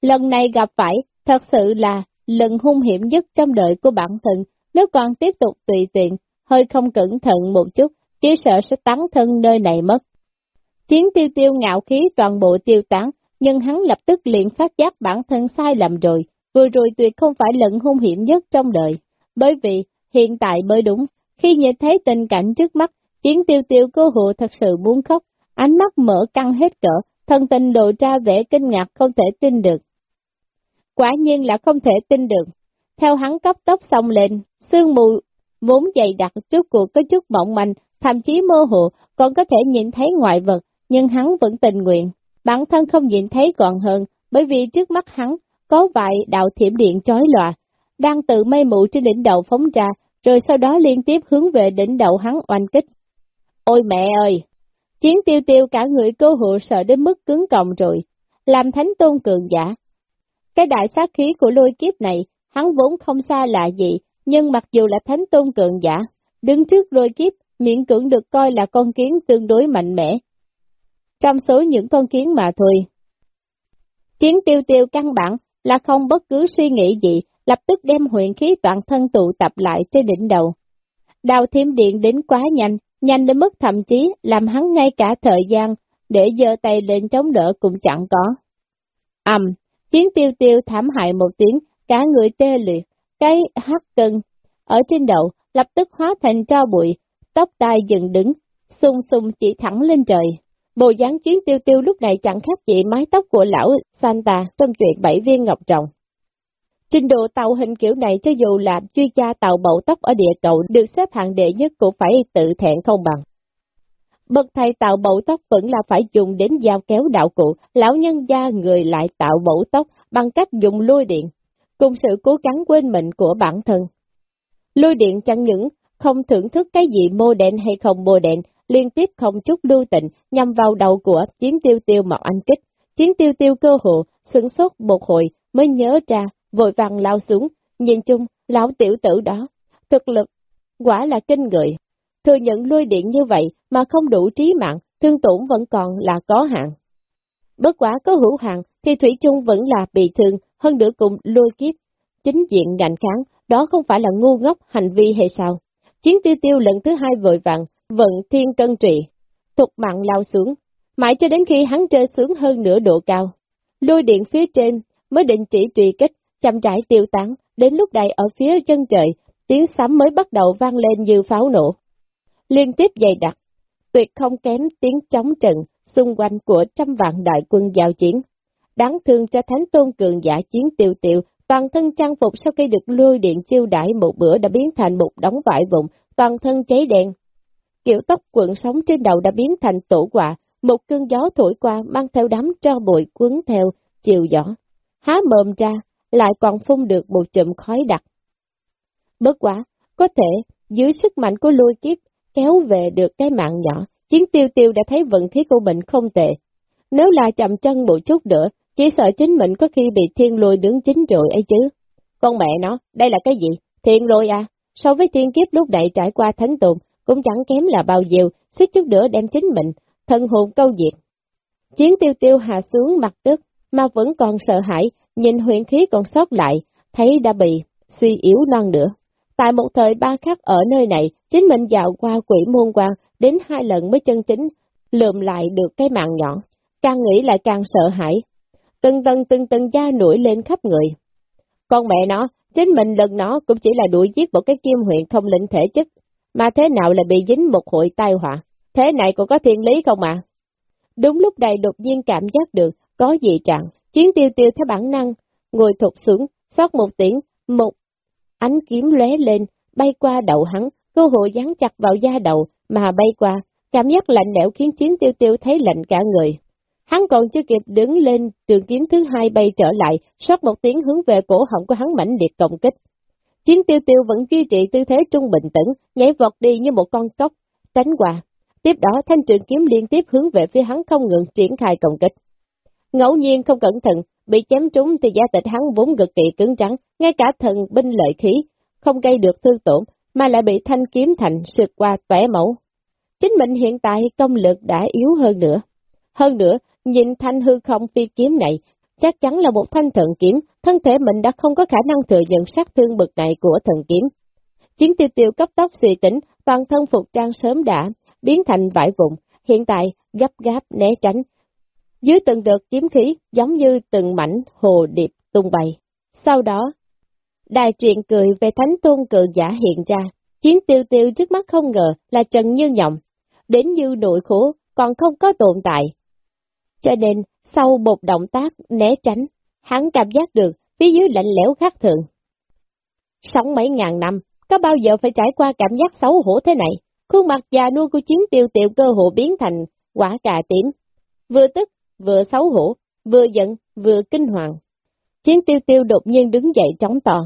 S1: Lần này gặp phải thật sự là lần hung hiểm nhất trong đời của bản thân, nếu còn tiếp tục tùy tiện, hơi không cẩn thận một chút, chỉ sợ sẽ tán thân nơi này mất. Chiến tiêu tiêu ngạo khí toàn bộ tiêu tán, nhưng hắn lập tức liền phát giác bản thân sai lầm rồi, vừa rồi tuyệt không phải lần hung hiểm nhất trong đời, bởi vì hiện tại mới đúng, khi nhìn thấy tình cảnh trước mắt, chiến tiêu tiêu cơ hộ thật sự muốn khóc, ánh mắt mở căng hết cỡ, thân tình lộ ra vẻ kinh ngạc không thể tin được. Quả nhiên là không thể tin được. Theo hắn cấp tốc xong lên, sương mù vốn dày đặc trước cuộc có chút mộng manh, thậm chí mơ hồ, còn có thể nhìn thấy ngoại vật, nhưng hắn vẫn tình nguyện. Bản thân không nhìn thấy còn hơn, bởi vì trước mắt hắn có vài đạo thiểm điện chói lòa, đang tự mây mù trên đỉnh đầu phóng ra, rồi sau đó liên tiếp hướng về đỉnh đầu hắn oanh kích. Ôi mẹ ơi! Chiến tiêu tiêu cả người cơ hộ sợ đến mức cứng còng rồi, làm thánh tôn cường giả. Cái đại sát khí của lôi kiếp này, hắn vốn không xa lạ gì, nhưng mặc dù là thánh tôn cường giả, đứng trước đôi kiếp, miễn cưỡng được coi là con kiến tương đối mạnh mẽ. Trong số những con kiến mà thôi. Chiến tiêu tiêu căn bản là không bất cứ suy nghĩ gì, lập tức đem huyện khí toàn thân tụ tập lại trên đỉnh đầu. Đào thiêm điện đến quá nhanh, nhanh đến mức thậm chí làm hắn ngay cả thời gian để giơ tay lên chống đỡ cũng chẳng có. Ầm, chiến tiêu tiêu thảm hại một tiếng, cả người tê liệt, cái hắc cân ở trên đầu lập tức hóa thành tro bụi, tóc tai dựng đứng, sung sung chỉ thẳng lên trời. Bộ dáng chiến tiêu tiêu lúc này chẳng khác gì mái tóc của lão Santa trong chuyện bảy viên ngọc trọng. Trình độ tàu hình kiểu này cho dù là chuyên gia tàu bậu tóc ở địa cầu được xếp hạng đệ nhất cũng phải tự thẹn không bằng. Bậc thầy tạo bậu tóc vẫn là phải dùng đến dao kéo đạo cụ, lão nhân gia người lại tạo bậu tóc bằng cách dùng lôi điện, cùng sự cố gắng quên mình của bản thân. Lôi điện chẳng những không thưởng thức cái gì mô đen hay không mô đen, liên tiếp không chút lưu tình nhằm vào đầu của chiến tiêu tiêu mạo anh kích. Chiến tiêu tiêu cơ hộ, sửng sốt một hồi mới nhớ ra, vội vàng lao xuống, nhìn chung, lão tiểu tử đó, thực lực, quả là kinh người. Thừa nhận lôi điện như vậy mà không đủ trí mạng, thương tổn vẫn còn là có hạn. Bất quả có hữu hạn thì Thủy chung vẫn là bị thương, hơn nữa cùng lôi kiếp. Chính diện ngạnh kháng, đó không phải là ngu ngốc hành vi hay sao? Chiến tiêu tiêu lần thứ hai vội vàng, vận thiên cân trị tục mạng lao xuống, mãi cho đến khi hắn rơi xuống hơn nửa độ cao. Lôi điện phía trên mới định chỉ truy kích, chậm rãi tiêu tán, đến lúc này ở phía chân trời, tiếng sấm mới bắt đầu vang lên như pháo nổ. Liên tiếp dày đặc, tuyệt không kém tiếng chống trận xung quanh của trăm vạn đại quân giao chiến. Đáng thương cho thánh tôn cường giả chiến tiêu tiêu, toàn thân trang phục sau khi được lôi điện chiêu đãi một bữa đã biến thành một đống vải vụn, toàn thân cháy đen. Kiểu tóc cuộn sóng trên đầu đã biến thành tổ quả, một cơn gió thổi qua mang theo đám tro bụi quấn theo, chiều gió. Há mồm ra, lại còn phun được một chùm khói đặc. Bất quá, có thể, dưới sức mạnh của lôi kiếp, kéo về được cái mạng nhỏ, chiến tiêu tiêu đã thấy vận khí của mình không tệ. Nếu là chậm chân một chút nữa, chỉ sợ chính mình có khi bị thiên lôi đứng chính rồi ấy chứ. Con mẹ nó, đây là cái gì? Thiên lôi à? So với thiên kiếp lúc nãy trải qua thánh tùng, cũng chẳng kém là bao nhiêu, suýt chút nữa đem chính mình, thân hồn câu diệt. Chiến tiêu tiêu hạ xuống mặt đất, mà vẫn còn sợ hãi, nhìn huyện khí còn sót lại, thấy đã bị suy yếu non nữa. Tại một thời ba khắc ở nơi này, chính mình dạo qua quỷ môn quan, đến hai lần mới chân chính lượm lại được cái mạng nhỏ. Càng nghĩ lại càng sợ hãi. Từng tầng từng tầng da nổi lên khắp người. Con mẹ nó, chính mình lần nó cũng chỉ là đuổi giết một cái kim huyện không lĩnh thể chất, mà thế nào là bị dính một hội tai họa. Thế này cũng có thiên lý không ạ? Đúng lúc này đột nhiên cảm giác được có gì trạng, chiến tiêu tiêu theo bản năng, ngồi thụt xuống, xót một tiếng, một ánh kiếm lóe lên, bay qua đầu hắn, cơ hội dán chặt vào da đầu mà bay qua, cảm giác lạnh lẽo khiến chiến tiêu tiêu thấy lạnh cả người. Hắn còn chưa kịp đứng lên, trường kiếm thứ hai bay trở lại, sót một tiếng hướng về cổ họng của hắn mãnh liệt công kích. Chiến tiêu tiêu vẫn duy trì tư thế trung bình tĩnh, nhảy vọt đi như một con cóc, tránh qua. Tiếp đó thanh trường kiếm liên tiếp hướng về phía hắn không ngừng triển khai công kích. Ngẫu nhiên không cẩn thận, bị chém trúng thì gia tịch hắn vốn cực kỳ cứng trắng, ngay cả thần binh lợi khí, không gây được thương tổn, mà lại bị thanh kiếm thành sượt qua tẻ mẫu. Chính mình hiện tại công lực đã yếu hơn nữa. Hơn nữa, nhìn thanh hư không phi kiếm này, chắc chắn là một thanh thần kiếm, thân thể mình đã không có khả năng thừa nhận sát thương bực này của thần kiếm. Chiến tiêu tiêu cấp tốc suy tính, toàn thân phục trang sớm đã biến thành vải vụn, hiện tại gấp gáp né tránh. Dưới từng đợt kiếm khí giống như từng mảnh hồ điệp tung bay. Sau đó, đài truyền cười về thánh tôn cường giả hiện ra, chiến tiêu tiêu trước mắt không ngờ là Trần Như Nhộng, đến như nội khổ còn không có tồn tại. Cho nên, sau một động tác né tránh, hắn cảm giác được phía dưới lạnh lẽo khác thường. Sống mấy ngàn năm, có bao giờ phải trải qua cảm giác xấu hổ thế này? Khuôn mặt già nua của chiến tiêu tiêu cơ hộ biến thành quả cà tím. Vừa tức, vừa xấu hổ, vừa giận, vừa kinh hoàng. Chiến tiêu tiêu đột nhiên đứng dậy trống to.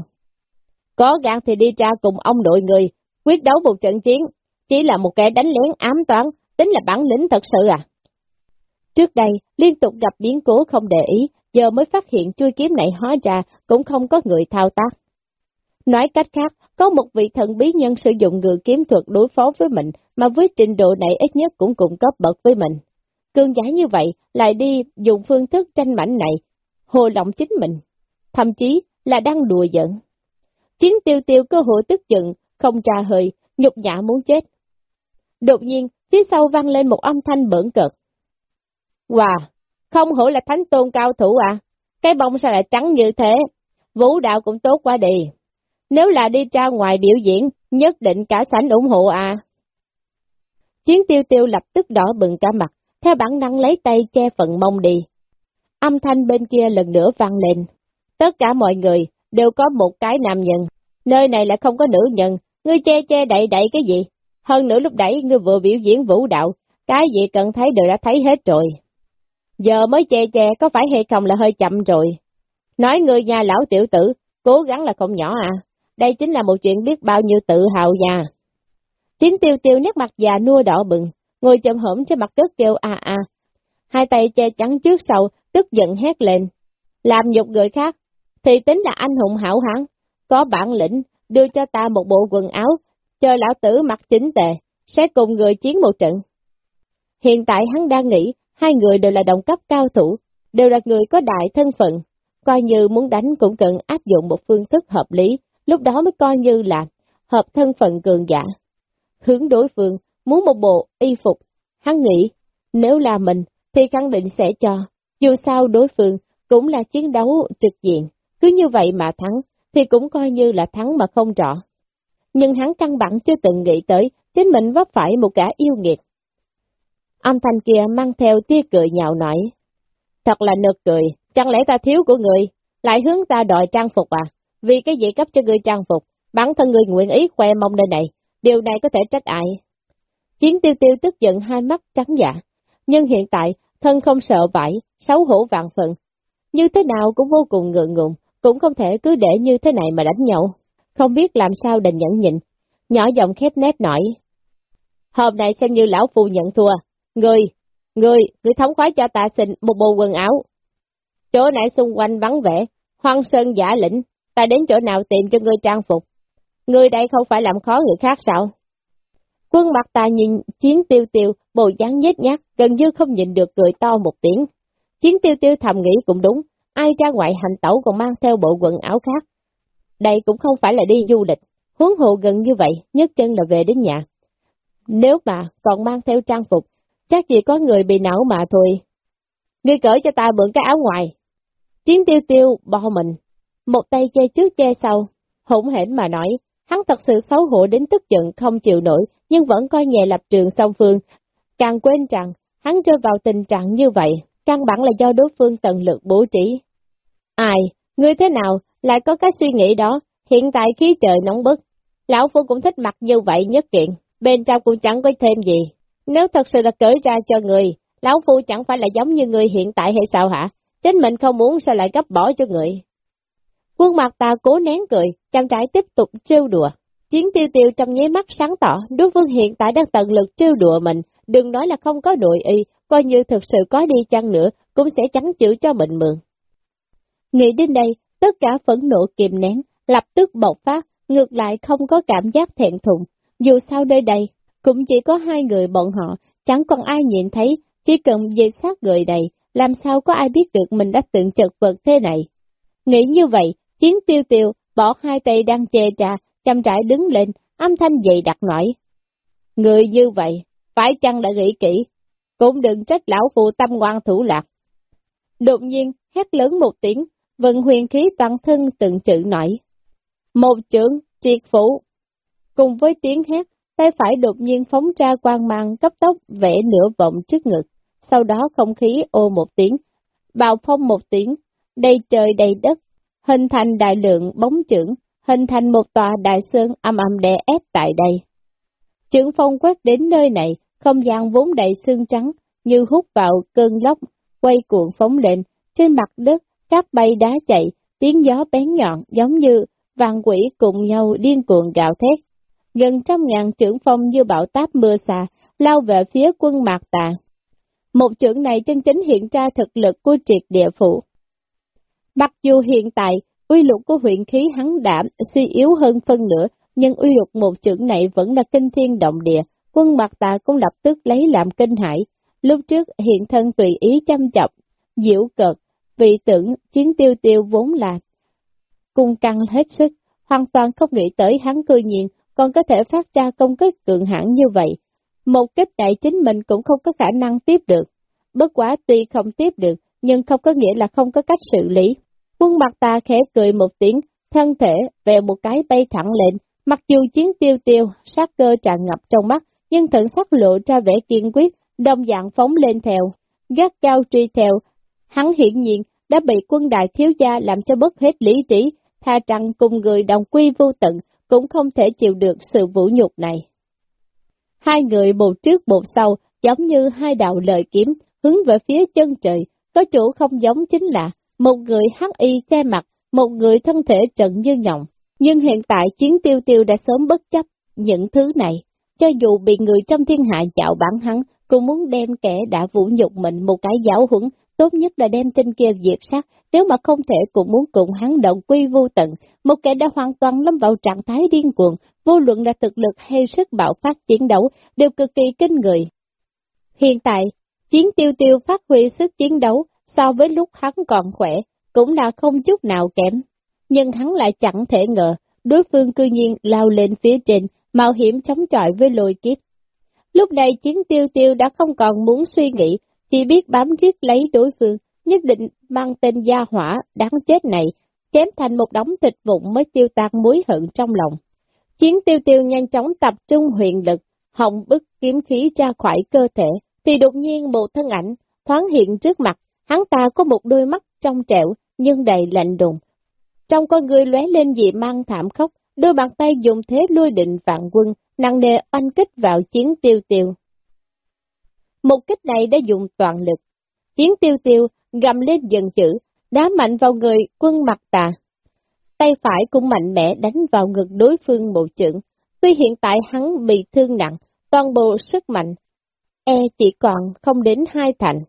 S1: Có gan thì đi ra cùng ông đội người, quyết đấu một trận chiến, chỉ là một kẻ đánh lén ám toán, tính là bản lĩnh thật sự à? Trước đây, liên tục gặp biến cố không để ý, giờ mới phát hiện chui kiếm này hóa ra cũng không có người thao tác. Nói cách khác, có một vị thần bí nhân sử dụng ngự kiếm thuật đối phó với mình, mà với trình độ này ít nhất cũng cùng cấp bậc với mình. Cương giả như vậy, lại đi dùng phương thức tranh mảnh này, hồ lộng chính mình, thậm chí là đang đùa giận. Chiến tiêu tiêu cơ hội tức giận, không trà hơi, nhục nhã muốn chết. Đột nhiên, phía sau vang lên một âm thanh bẩn cợt. Wow, không hổ là thánh tôn cao thủ à? Cái bông sao lại trắng như thế? Vũ đạo cũng tốt quá đi. Nếu là đi ra ngoài biểu diễn, nhất định cả sảnh ủng hộ à. Chiến tiêu tiêu lập tức đỏ bừng cả mặt, theo bản năng lấy tay che phần mông đi. Âm thanh bên kia lần nữa vang lên. Tất cả mọi người đều có một cái nam nhân. Nơi này lại không có nữ nhân, ngươi che che đậy đậy cái gì? Hơn nữa lúc đẩy ngươi vừa biểu diễn vũ đạo, cái gì cần thấy đều đã thấy hết rồi. Giờ mới che che có phải hay không là hơi chậm rồi. Nói người nhà lão tiểu tử, cố gắng là không nhỏ à. Đây chính là một chuyện biết bao nhiêu tự hào già. chính tiêu tiêu nét mặt già nua đỏ bừng, ngồi chậm hổm trên mặt đất kêu a a. Hai tay che chắn trước sau, tức giận hét lên. Làm nhục người khác, thì tính là anh hùng hảo hán, có bản lĩnh, đưa cho ta một bộ quần áo, chờ lão tử mặc chính tề, sẽ cùng người chiến một trận. Hiện tại hắn đang nghĩ, hai người đều là đồng cấp cao thủ, đều là người có đại thân phận, coi như muốn đánh cũng cần áp dụng một phương thức hợp lý, lúc đó mới coi như là hợp thân phận cường giả. Hướng đối phương, muốn một bộ y phục, hắn nghĩ, nếu là mình, thì khẳng định sẽ cho, dù sao đối phương cũng là chiến đấu trực diện, cứ như vậy mà thắng, thì cũng coi như là thắng mà không rõ. Nhưng hắn căn bản chưa từng nghĩ tới, chính mình vấp phải một cả yêu nghiệt. Âm thanh kia mang theo tia cười nhạo nổi. Thật là nực cười, chẳng lẽ ta thiếu của người, lại hướng ta đòi trang phục à? Vì cái gì cấp cho người trang phục, bản thân người nguyện ý khoe mong nơi này, điều này có thể trách ai? Chiến tiêu tiêu tức giận hai mắt trắng dạ, nhưng hiện tại thân không sợ vải, xấu hổ vạn phần. Như thế nào cũng vô cùng ngượng ngùng, cũng không thể cứ để như thế này mà đánh nhậu, Không biết làm sao đành nhẫn nhịn, nhỏ giọng khép nét nổi. Hôm nay xem như lão phu nhận thua, người, người, người thống khoái cho ta xin một bộ quần áo. Chỗ nãy xung quanh vắng vẻ, hoang sơn giả lĩnh, ta đến chỗ nào tìm cho ngươi trang phục. Ngươi đây không phải làm khó người khác sao? Quân mặt ta nhìn chiến tiêu tiêu, bồ dáng nhét nhát, gần như không nhìn được cười to một tiếng. Chiến tiêu tiêu thầm nghĩ cũng đúng, ai ra ngoại hành tẩu còn mang theo bộ quần áo khác. Đây cũng không phải là đi du lịch, huống hộ gần như vậy, nhất chân là về đến nhà. Nếu mà còn mang theo trang phục, chắc chỉ có người bị não mà thôi. Ngươi cởi cho ta mượn cái áo ngoài. Chiến tiêu tiêu bò mình, một tay che trước che sau, hỗn hển mà nói, hắn thật sự xấu hổ đến tức giận không chịu nổi, nhưng vẫn coi nhẹ lập trường song phương. Càng quên rằng, hắn rơi vào tình trạng như vậy, căn bản là do đối phương tận lực bố trí. Ai, ngươi thế nào, lại có cái suy nghĩ đó, hiện tại khí trời nóng bức, lão phu cũng thích mặc như vậy nhất kiện, bên trong cũng chẳng có thêm gì. Nếu thật sự là cởi ra cho người, lão phu chẳng phải là giống như người hiện tại hay sao hả? Chính mình không muốn sao lại cấp bỏ cho người. Quân mặt ta cố nén cười, chăm trái tiếp tục trêu đùa. Chiến tiêu tiêu trong nháy mắt sáng tỏ, đối phương hiện tại đang tận lực trêu đùa mình, đừng nói là không có nội y, coi như thực sự có đi chăng nữa, cũng sẽ chắn chữ cho mình mượn. Nghĩ đến đây, tất cả phẫn nộ kìm nén, lập tức bộc phát, ngược lại không có cảm giác thẹn thùng. Dù sao nơi đây, cũng chỉ có hai người bọn họ, chẳng còn ai nhìn thấy, chỉ cần về sát người này, làm sao có ai biết được mình đã tượng chật vật thế này. Nghĩ như vậy, chiến tiêu tiêu, bỏ hai tay đang chê trà, chăm trải đứng lên, âm thanh dày đặt nổi. Người như vậy, phải chăng đã nghĩ kỹ, cũng đừng trách lão phụ tâm ngoan thủ lạc. Đột nhiên, hét lớn một tiếng, vận huyền khí toàn thân từng chữ nổi. Một trưởng, triệt phủ. Cùng với tiếng hét, tay phải đột nhiên phóng ra quang mang cấp tốc vẽ nửa vòng trước ngực, sau đó không khí ô một tiếng, bào phong một tiếng, đầy trời đầy đất, hình thành đại lượng bóng trưởng, hình thành một tòa đại sơn âm âm đè ép tại đây. Trưởng phong quét đến nơi này, không gian vốn đầy xương trắng, như hút vào cơn lốc, quay cuộn phóng lên, trên mặt đất, các bay đá chạy, tiếng gió bén nhọn giống như vàng quỷ cùng nhau điên cuồng gạo thét. Gần trăm ngàn trưởng phong như bão táp mưa xà, lao về phía quân mạc tà. Một trưởng này chân chính hiện ra thực lực của triệt địa phủ. Mặc dù hiện tại, uy lực của huyện khí hắn đảm suy yếu hơn phân nửa, nhưng uy lực một trưởng này vẫn là kinh thiên động địa, quân Mạc tà cũng lập tức lấy làm kinh hãi. Lúc trước hiện thân tùy ý chăm chọc, diễu cợt, vị tưởng chiến tiêu tiêu vốn là cung căng hết sức, hoàn toàn không nghĩ tới hắn cư nhiên còn có thể phát ra công kích cường hãn như vậy. Một kích đại chính mình cũng không có khả năng tiếp được. Bất quá tuy không tiếp được, nhưng không có nghĩa là không có cách xử lý. Quân mặt ta khẽ cười một tiếng, thân thể về một cái bay thẳng lên, mặc dù chiến tiêu tiêu, sát cơ tràn ngập trong mắt, nhưng thận sắc lộ ra vẻ kiên quyết, đồng dạng phóng lên theo, gắt cao truy theo. Hắn hiển nhiên đã bị quân đại thiếu gia làm cho bất hết lý trí, tha rằng cùng người đồng quy vô tận, cũng không thể chịu được sự vũ nhục này. Hai người bột trước bột sau, giống như hai đạo lợi kiếm, hướng về phía chân trời, có chỗ không giống chính là một người hắc y che mặt, một người thân thể trận như nhộng. Nhưng hiện tại chiến tiêu tiêu đã sớm bất chấp những thứ này, cho dù bị người trong thiên hạ chạo bản hắn, cũng muốn đem kẻ đã vũ nhục mình một cái giáo huấn, tốt nhất là đem tin kia diệt sát, nếu mà không thể cũng muốn cùng hắn động quy vô tận, một kẻ đã hoàn toàn lâm vào trạng thái điên cuồng, vô luận là thực lực hay sức bạo phát chiến đấu, đều cực kỳ kinh người. Hiện tại, chiến tiêu tiêu phát huy sức chiến đấu so với lúc hắn còn khỏe, cũng là không chút nào kém. Nhưng hắn lại chẳng thể ngờ, đối phương cư nhiên lao lên phía trên, mạo hiểm chống chọi với lôi kiếp. Lúc này chiến tiêu tiêu đã không còn muốn suy nghĩ, chỉ biết bám riết lấy đối phương, nhất định mang tên gia hỏa đáng chết này, chém thành một đống thịt vụn mới tiêu tan mối hận trong lòng. Chiến tiêu tiêu nhanh chóng tập trung huyền lực, hồng bức kiếm khí ra khỏi cơ thể, thì đột nhiên một thân ảnh thoáng hiện trước mặt, hắn ta có một đôi mắt trong trẻo nhưng đầy lạnh đùng. Trong con người lóe lên dị mang thảm khốc, đôi bàn tay dùng thế lôi định vạn quân, nặng nề oanh kích vào chiến tiêu tiêu. Một kích này đã dùng toàn lực. Chiến tiêu tiêu gầm lên dần chữ, đá mạnh vào người quân mặt tà. Tay phải cũng mạnh mẽ đánh vào ngực đối phương một chưởng. Tuy hiện tại hắn bị thương nặng, toàn bộ sức mạnh, e chỉ còn không đến hai thành.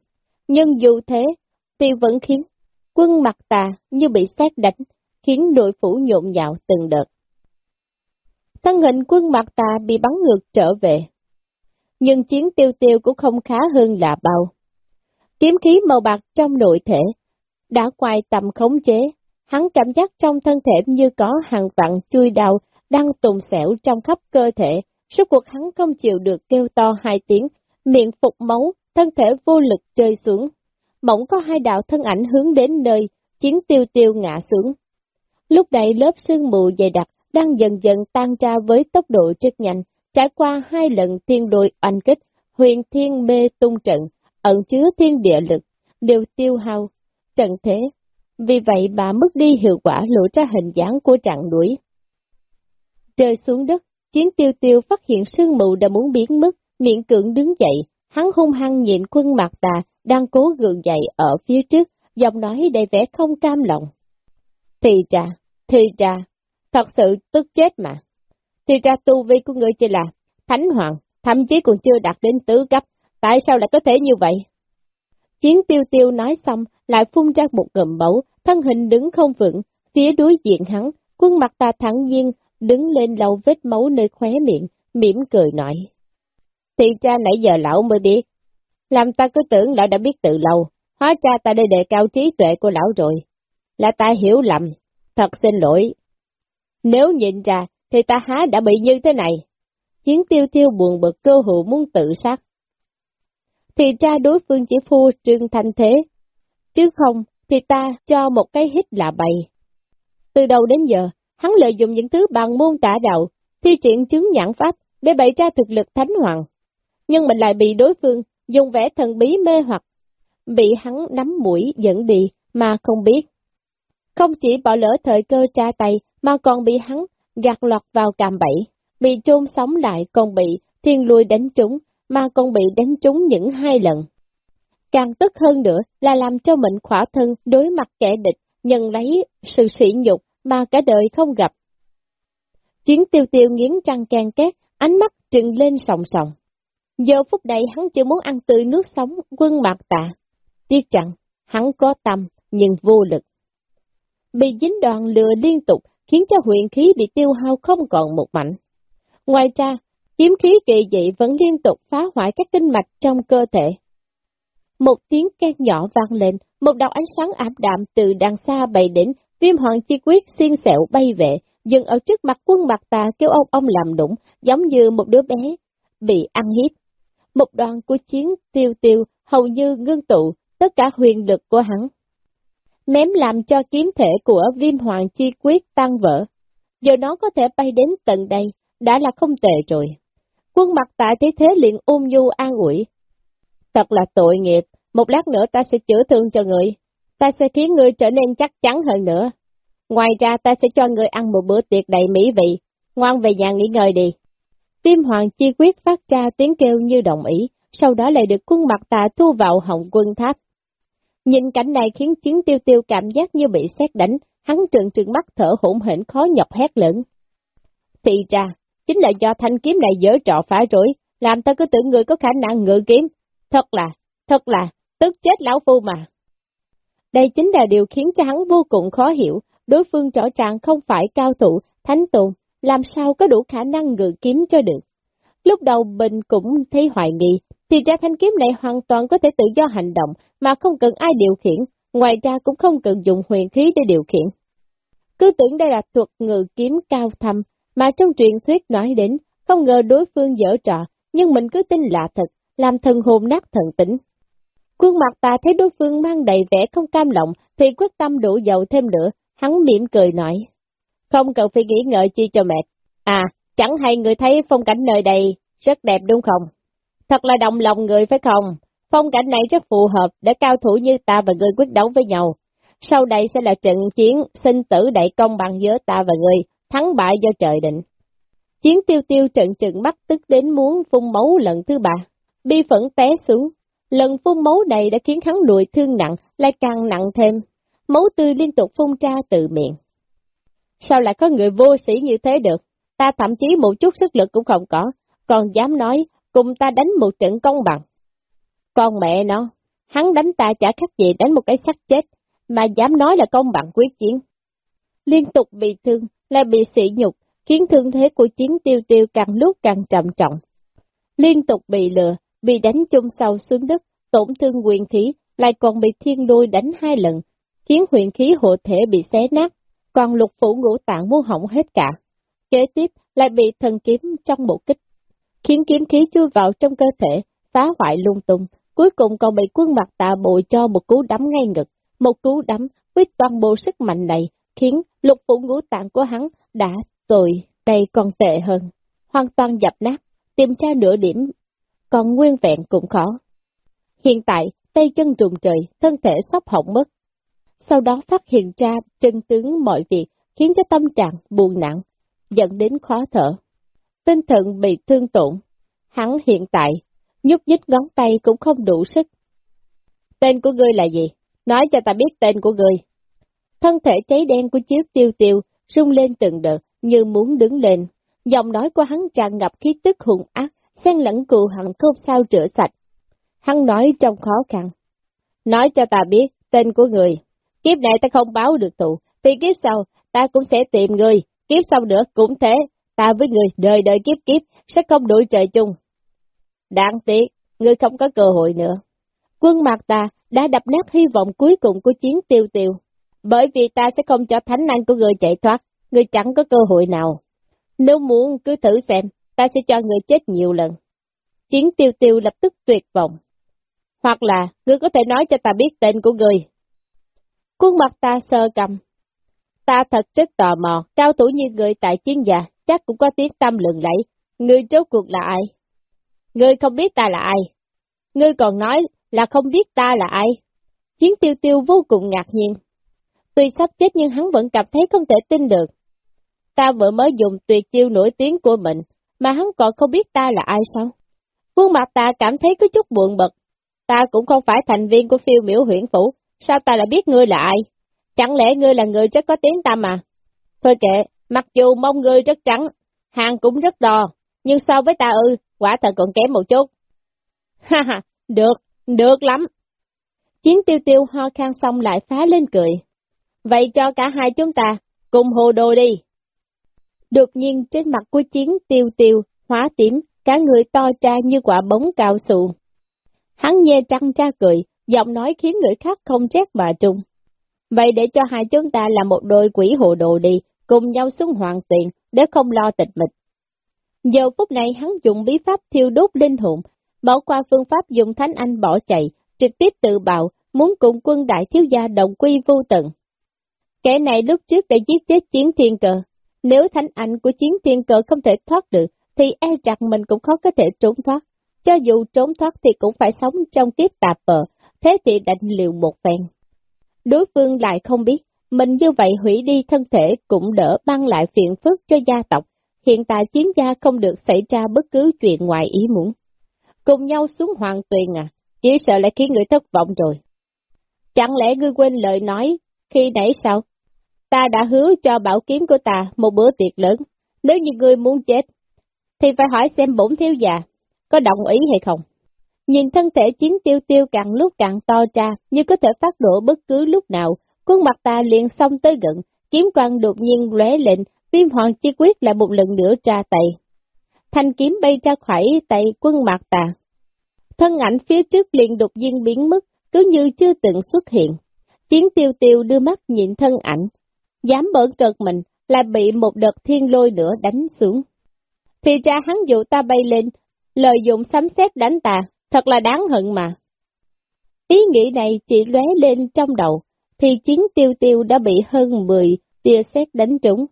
S1: Nhưng dù thế, thì vẫn khiến quân mặt tà như bị xét đánh, khiến đội phủ nhộn nhạo từng đợt. Thân hình quân mặt tà bị bắn ngược trở về. Nhưng chiến tiêu tiêu cũng không khá hơn là bao. Kiếm khí màu bạc trong nội thể, đã quay tầm khống chế, hắn cảm giác trong thân thể như có hàng vạn chui đau đang tùng xẻo trong khắp cơ thể, suốt cuộc hắn không chịu được kêu to hai tiếng, miệng phục máu, thân thể vô lực rơi xuống. Mỏng có hai đạo thân ảnh hướng đến nơi, chiến tiêu tiêu ngã xuống. Lúc này lớp sương mù dày đặc đang dần dần tan ra với tốc độ rất nhanh, trải qua hai lần thiên đội oanh kích, huyền thiên mê tung trận, ẩn chứa thiên địa lực, đều tiêu hao, trận thế. Vì vậy bà mất đi hiệu quả lộ ra hình dáng của trạng đuổi. trời xuống đất, chiến tiêu tiêu phát hiện sương mù đã muốn biến mất, miệng cưỡng đứng dậy, hắn hung hăng nhìn quân mặt tà, đang cố gượng dậy ở phía trước, giọng nói đầy vẻ không cam lòng. Thì trà, thì trà, thật sự tức chết mà. Thì ra tu vi của người chỉ là thánh hoàng, thậm chí còn chưa đạt đến tứ cấp, tại sao lại có thể như vậy? Chiến tiêu tiêu nói xong, lại phun ra một ngầm máu, thân hình đứng không vững, phía đối diện hắn, khuôn mặt ta thẳng nhiên, đứng lên lau vết máu nơi khóe miệng, mỉm cười nói. Thì cha nãy giờ lão mới biết, làm ta cứ tưởng lão đã biết từ lâu, hóa ra ta đây đề cao trí tuệ của lão rồi. Là ta hiểu lầm, thật xin lỗi. Nếu nhìn ra, thì ta há đã bị như thế này. Chiến tiêu tiêu buồn bực cơ hội muốn tự sát. Thì ra đối phương chỉ phô trương thanh thế, chứ không thì ta cho một cái hít là bày. Từ đầu đến giờ, hắn lợi dụng những thứ bằng môn tả đạo, thi triển chứng nhãn pháp để bày ra thực lực thánh hoàng. Nhưng mình lại bị đối phương dùng vẻ thần bí mê hoặc, bị hắn nắm mũi dẫn đi mà không biết. Không chỉ bỏ lỡ thời cơ tra tay mà còn bị hắn gạt lọt vào càm bẫy, bị chôn sống lại còn bị thiên lùi đánh trúng, mà còn bị đánh trúng những hai lần. Càng tức hơn nữa là làm cho mình khỏa thân đối mặt kẻ địch, nhận lấy sự sỉ nhục mà cả đời không gặp. Chiến tiêu tiêu nghiến trăng can két, ánh mắt trừng lên sòng sòng. Giờ phút này hắn chưa muốn ăn tươi nước sống quân mạc tạ. Tiếc rằng, hắn có tâm, nhưng vô lực. Bị dính đoàn lừa liên tục, khiến cho huyện khí bị tiêu hao không còn một mảnh. Ngoài ra, kiếm khí kỳ dị vẫn liên tục phá hoại các kinh mạch trong cơ thể. Một tiếng két nhỏ vang lên, một đạo ánh sáng ảm đạm từ đằng xa bay đến, viêm hoàng chi quyết xiên xẹo bay về, dừng ở trước mặt quân mặt tà kêu ông ông làm đụng, giống như một đứa bé, bị ăn hiếp. Một đoàn của chiến tiêu tiêu hầu như ngưng tụ tất cả huyền lực của hắn. Mém làm cho kiếm thể của viêm hoàng chi quyết tan vỡ. Giờ nó có thể bay đến tận đây, đã là không tệ rồi. Quân mặt tại thế thế liền ôm nhu an ủi. Thật là tội nghiệp, một lát nữa ta sẽ chữa thương cho người, ta sẽ khiến người trở nên chắc chắn hơn nữa. Ngoài ra ta sẽ cho người ăn một bữa tiệc đầy mỹ vị, ngoan về nhà nghỉ ngơi đi. Viêm hoàng chi quyết phát ra tiếng kêu như đồng ý, sau đó lại được quân mặt tà thu vào hồng quân tháp. Nhìn cảnh này khiến chiến tiêu tiêu cảm giác như bị xét đánh, hắn trừng trừng mắt thở hổn hển khó nhọc hét lớn. Thì ra, chính là do thanh kiếm này dở trọ phá rối, làm ta cứ tưởng người có khả năng ngự kiếm. Thật là, thật là, tức chết lão phu mà. Đây chính là điều khiến cho hắn vô cùng khó hiểu, đối phương rõ ràng không phải cao thủ, thánh tùng làm sao có đủ khả năng ngự kiếm cho được. Lúc đầu Bình cũng thấy hoài nghi, thì ra thanh kiếm này hoàn toàn có thể tự do hành động mà không cần ai điều khiển, ngoài ra cũng không cần dùng huyền khí để điều khiển. Cứ tưởng đây là thuật ngự kiếm cao thâm mà trong truyền thuyết nói đến, không ngờ đối phương dở trò, nhưng mình cứ tin là thật, làm thần hồn nát thần tính. Quân mặt ta thấy đối phương mang đầy vẻ không cam lòng, thì quyết tâm đổ dầu thêm nữa, hắn mỉm cười nói. Không cần phải nghĩ ngợi chi cho mệt. À, chẳng hay người thấy phong cảnh nơi đây rất đẹp đúng không? Thật là đồng lòng người phải không? Phong cảnh này rất phù hợp để cao thủ như ta và người quyết đấu với nhau. Sau đây sẽ là trận chiến sinh tử đại công bằng giữa ta và người, thắng bại do trời định. Chiến tiêu tiêu trận trừng mắt tức đến muốn phun máu lần thứ ba. Bi phẫn té xuống. Lần phun máu này đã khiến hắn lùi thương nặng, lại càng nặng thêm. Máu tươi liên tục phun ra từ miệng. Sao lại có người vô sĩ như thế được? Ta thậm chí một chút sức lực cũng không có, còn dám nói cùng ta đánh một trận công bằng. Con mẹ nó, hắn đánh ta chả khác gì đánh một cái xác chết, mà dám nói là công bằng quyết chiến. Liên tục bị thương, lại bị sỉ nhục, khiến thương thế của chiến tiêu tiêu càng lúc càng trầm trọng. Liên tục bị lừa, bị đánh chung sau xuống đất, tổn thương quyền khí, lại còn bị thiên đôi đánh hai lần, khiến huyền khí hộ thể bị xé nát, còn lục phủ ngũ tạng muốn hỏng hết cả. Kế tiếp lại bị thần kiếm trong một kích, khiến kiếm khí chui vào trong cơ thể, phá hoại lung tung, cuối cùng còn bị quân mặt tạ bội cho một cú đấm ngay ngực, một cú đấm với toàn bộ sức mạnh này, khiến lục phủ ngũ tạng của hắn đã tồi, đây còn tệ hơn, hoàn toàn dập nát, tìm tra nửa điểm, còn nguyên vẹn cũng khó. Hiện tại, tay chân trùng trời, thân thể sắp hỏng mất. Sau đó phát hiện ra chân tướng mọi việc, khiến cho tâm trạng buồn nặng, dẫn đến khó thở. Tinh thần bị thương tổn, hắn hiện tại, nhúc nhích ngón tay cũng không đủ sức. Tên của ngươi là gì? Nói cho ta biết tên của ngươi. Thân thể cháy đen của chiếc tiêu tiêu, rung lên từng đợt, như muốn đứng lên. Giọng nói của hắn tràn ngập khí tức hùng ác, xen lẫn cù hận không sao rửa sạch. hắn nói trong khó khăn. Nói cho ta biết tên của người. Kiếp này ta không báo được tụ, thì kiếp sau ta cũng sẽ tìm người, kiếp sau nữa cũng thế, ta với người đời đời kiếp kiếp sẽ không đuổi trời chung. Đáng tiếc, người không có cơ hội nữa. Quân mặt ta đã đập nát hy vọng cuối cùng của chiến tiêu tiêu, bởi vì ta sẽ không cho thánh năng của người chạy thoát, người chẳng có cơ hội nào. Nếu muốn cứ thử xem, ta sẽ cho người chết nhiều lần. Chiến tiêu tiêu lập tức tuyệt vọng. Hoặc là, ngươi có thể nói cho ta biết tên của người. Quân mặt ta sơ cầm. Ta thật rất tò mò, cao thủ như người tại chiến gia, chắc cũng có tiếng tâm lượng lẫy. Ngươi rốt cuộc là ai? Ngươi không biết ta là ai? Ngươi còn nói là không biết ta là ai? Chiến tiêu tiêu vô cùng ngạc nhiên. Tuy sắp chết nhưng hắn vẫn cảm thấy không thể tin được. Ta vừa mới dùng tuyệt chiêu nổi tiếng của mình, mà hắn còn không biết ta là ai sao? Khuôn mặt ta cảm thấy có chút buồn bực. Ta cũng không phải thành viên của phiêu miểu huyện phủ, sao ta lại biết ngươi là ai? Chẳng lẽ ngươi là người rất có tiếng tâm à? Thôi kệ, mặc dù mong ngươi rất trắng, hàng cũng rất đò, nhưng so với ta ư, quả thật còn kém một chút. Ha ha, được, được lắm. Chiến tiêu tiêu ho khan xong lại phá lên cười. Vậy cho cả hai chúng ta, cùng hồ đồ đi. Đột nhiên trên mặt của chiến tiêu tiêu, hóa tím, cả người to ra như quả bóng cao su. Hắn nhê trăng ra cười, giọng nói khiến người khác không chết mà trung. Vậy để cho hai chúng ta là một đôi quỷ hồ đồ đi, cùng nhau xuống hoàng tuyển, để không lo tịch mịch. Giờ phút này hắn dùng bí pháp thiêu đốt linh hồn, bỏ qua phương pháp dùng thánh anh bỏ chạy, trực tiếp tự bạo, muốn cùng quân đại thiếu gia đồng quy vô tận. Kẻ này lúc trước đã giết chết chiến thiên cờ, nếu thánh anh của chiến thiên cờ không thể thoát được, thì e chặt mình cũng khó có thể trốn thoát. Cho dù trốn thoát thì cũng phải sống trong kiếp tạp bờ, thế thì đành liều một phen. Đối phương lại không biết, mình như vậy hủy đi thân thể cũng đỡ mang lại phiền phức cho gia tộc, hiện tại chiến gia không được xảy ra bất cứ chuyện ngoài ý muốn. Cùng nhau xuống hoàng tuyền à, chỉ sợ lại khiến người thất vọng rồi. Chẳng lẽ ngươi quên lời nói, khi nãy sao? Ta đã hứa cho bảo kiếm của ta một bữa tiệc lớn, nếu như ngươi muốn chết, thì phải hỏi xem bổn thiếu già có đồng ý hay không. Nhìn thân thể chiến tiêu tiêu càng lúc càng to ra, như có thể phát đổ bất cứ lúc nào, khuôn mặt ta liền xông tới gần, kiếm quang đột nhiên lóe lên, viêm hoàng chi quyết lại một lần nữa ra tay. Thanh kiếm bay ra khỏi tay quân mặt ta. Thân ảnh phía trước liền đột nhiên biến mất, cứ như chưa từng xuất hiện. Chiến tiêu tiêu đưa mắt nhìn thân ảnh, dám bỡn cợt mình, lại bị một đợt thiên lôi nữa đánh xuống. Thì ra hắn dụ ta bay lên, lợi dụng sấm sét đánh ta, thật là đáng hận mà. Ý nghĩ này chỉ lóe lên trong đầu, thì chiến tiêu tiêu đã bị hơn 10 tia xét đánh trúng.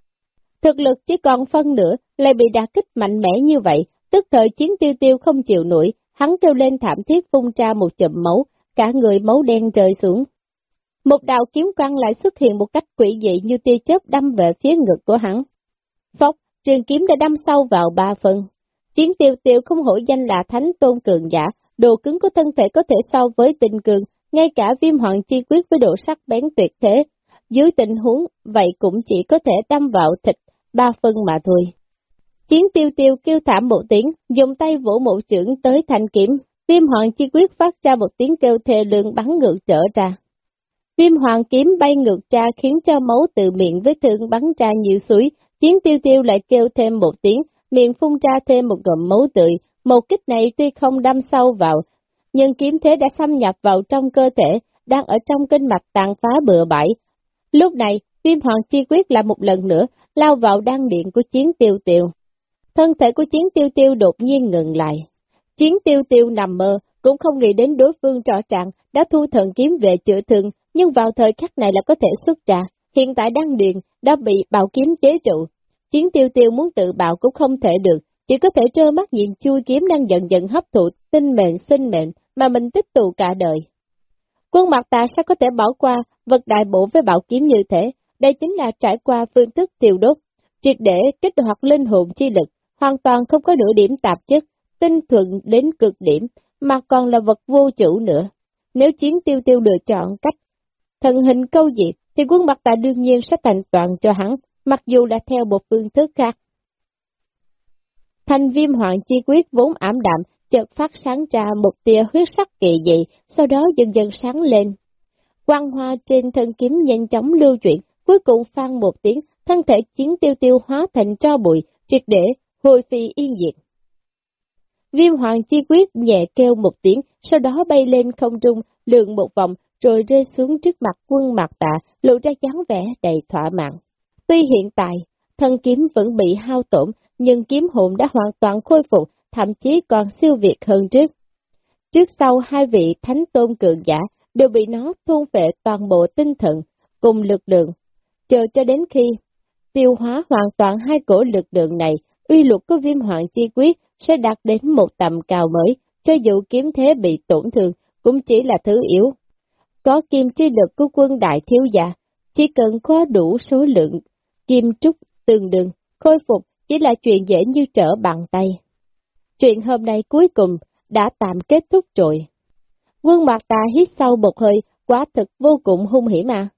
S1: Thực lực chỉ còn phân nửa, lại bị đả kích mạnh mẽ như vậy, tức thời chiến tiêu tiêu không chịu nổi, hắn kêu lên thảm thiết phun ra một chùm máu, cả người máu đen rơi xuống. Một đạo kiếm quang lại xuất hiện một cách quỷ dị như tia chớp đâm về phía ngực của hắn. Phốc, trường kiếm đã đâm sâu vào ba phần. Chiến tiêu tiêu không hổ danh là thánh tôn cường giả, đồ cứng của thân thể có thể so với tinh cường, ngay cả viêm hoàng chi quyết với độ sắc bén tuyệt thế. Dưới tình huống, vậy cũng chỉ có thể đâm vào thịt ba phân mà thôi. Chiến tiêu tiêu kêu thảm một tiếng, dùng tay vỗ một chưởng tới thanh kiếm, viêm hoàng chi quyết phát ra một tiếng kêu thề lượng bắn ngược trở ra. Viêm hoàng kiếm bay ngược ra khiến cho máu từ miệng vết thương bắn ra nhiều suối, chiến tiêu tiêu lại kêu thêm một tiếng, miệng phun ra thêm một gầm máu tươi, một kích này tuy không đâm sâu vào, nhưng kiếm thế đã xâm nhập vào trong cơ thể, đang ở trong kinh mạch tàn phá bừa bãi. Lúc này, viêm hoàng chi quyết lại một lần nữa, lao vào đan điện của chiến tiêu tiêu. Thân thể của chiến tiêu tiêu đột nhiên ngừng lại. Chiến tiêu tiêu nằm mơ, cũng không nghĩ đến đối phương trọ trạng đã thu thần kiếm về chữa thương, nhưng vào thời khắc này là có thể xuất ra. Hiện tại đăng điện đã bị bạo kiếm chế trụ. Chiến tiêu tiêu muốn tự bạo cũng không thể được, chỉ có thể trơ mắt nhìn chui kiếm đang dần dần hấp thụ tinh mệnh sinh mệnh mà mình tích tụ cả đời. Quân mặt ta sao có thể bỏ qua vật đại bổ với bảo kiếm như thế, đây chính là trải qua phương thức tiêu đốt, triệt để kích hoạt linh hồn chi lực, hoàn toàn không có nửa điểm tạp chất, tinh thuận đến cực điểm, mà còn là vật vô chủ nữa. Nếu chiến tiêu tiêu lựa chọn cách thần hình câu diệt, thì quân mặt ta đương nhiên sẽ thành toàn cho hắn, mặc dù là theo một phương thức khác. Thành viêm hoàng chi quyết vốn ảm đạm, chợt phát sáng ra một tia huyết sắc kỳ dị, sau đó dần dần sáng lên. Quang hoa trên thân kiếm nhanh chóng lưu chuyển, cuối cùng phan một tiếng, thân thể chiến tiêu tiêu hóa thành tro bụi, triệt để, hồi phi yên diệt. Viêm hoàng chi quyết nhẹ kêu một tiếng, sau đó bay lên không trung, lượn một vòng, rồi rơi xuống trước mặt quân mặt tạ, lộ ra dáng vẻ đầy thỏa mãn. Tuy hiện tại, thân kiếm vẫn bị hao tổn, nhưng kiếm hồn đã hoàn toàn khôi phục, thậm chí còn siêu việt hơn trước. Trước sau hai vị thánh tôn cường giả đều bị nó thôn phệ toàn bộ tinh thần cùng lực lượng, chờ cho đến khi tiêu hóa hoàn toàn hai cổ lực lượng này, uy luật của viêm hoàng chi quyết sẽ đạt đến một tầm cao mới, cho dù kiếm thế bị tổn thương, cũng chỉ là thứ yếu. Có kim chi lực của quân đại thiếu gia, chỉ cần có đủ số lượng kim trúc tương đương, khôi phục chỉ là chuyện dễ như trở bàn tay. Chuyện hôm nay cuối cùng đã tạm kết thúc rồi. Quân mặt ta hít sâu một hơi, quá thực vô cùng hung hiểm mà.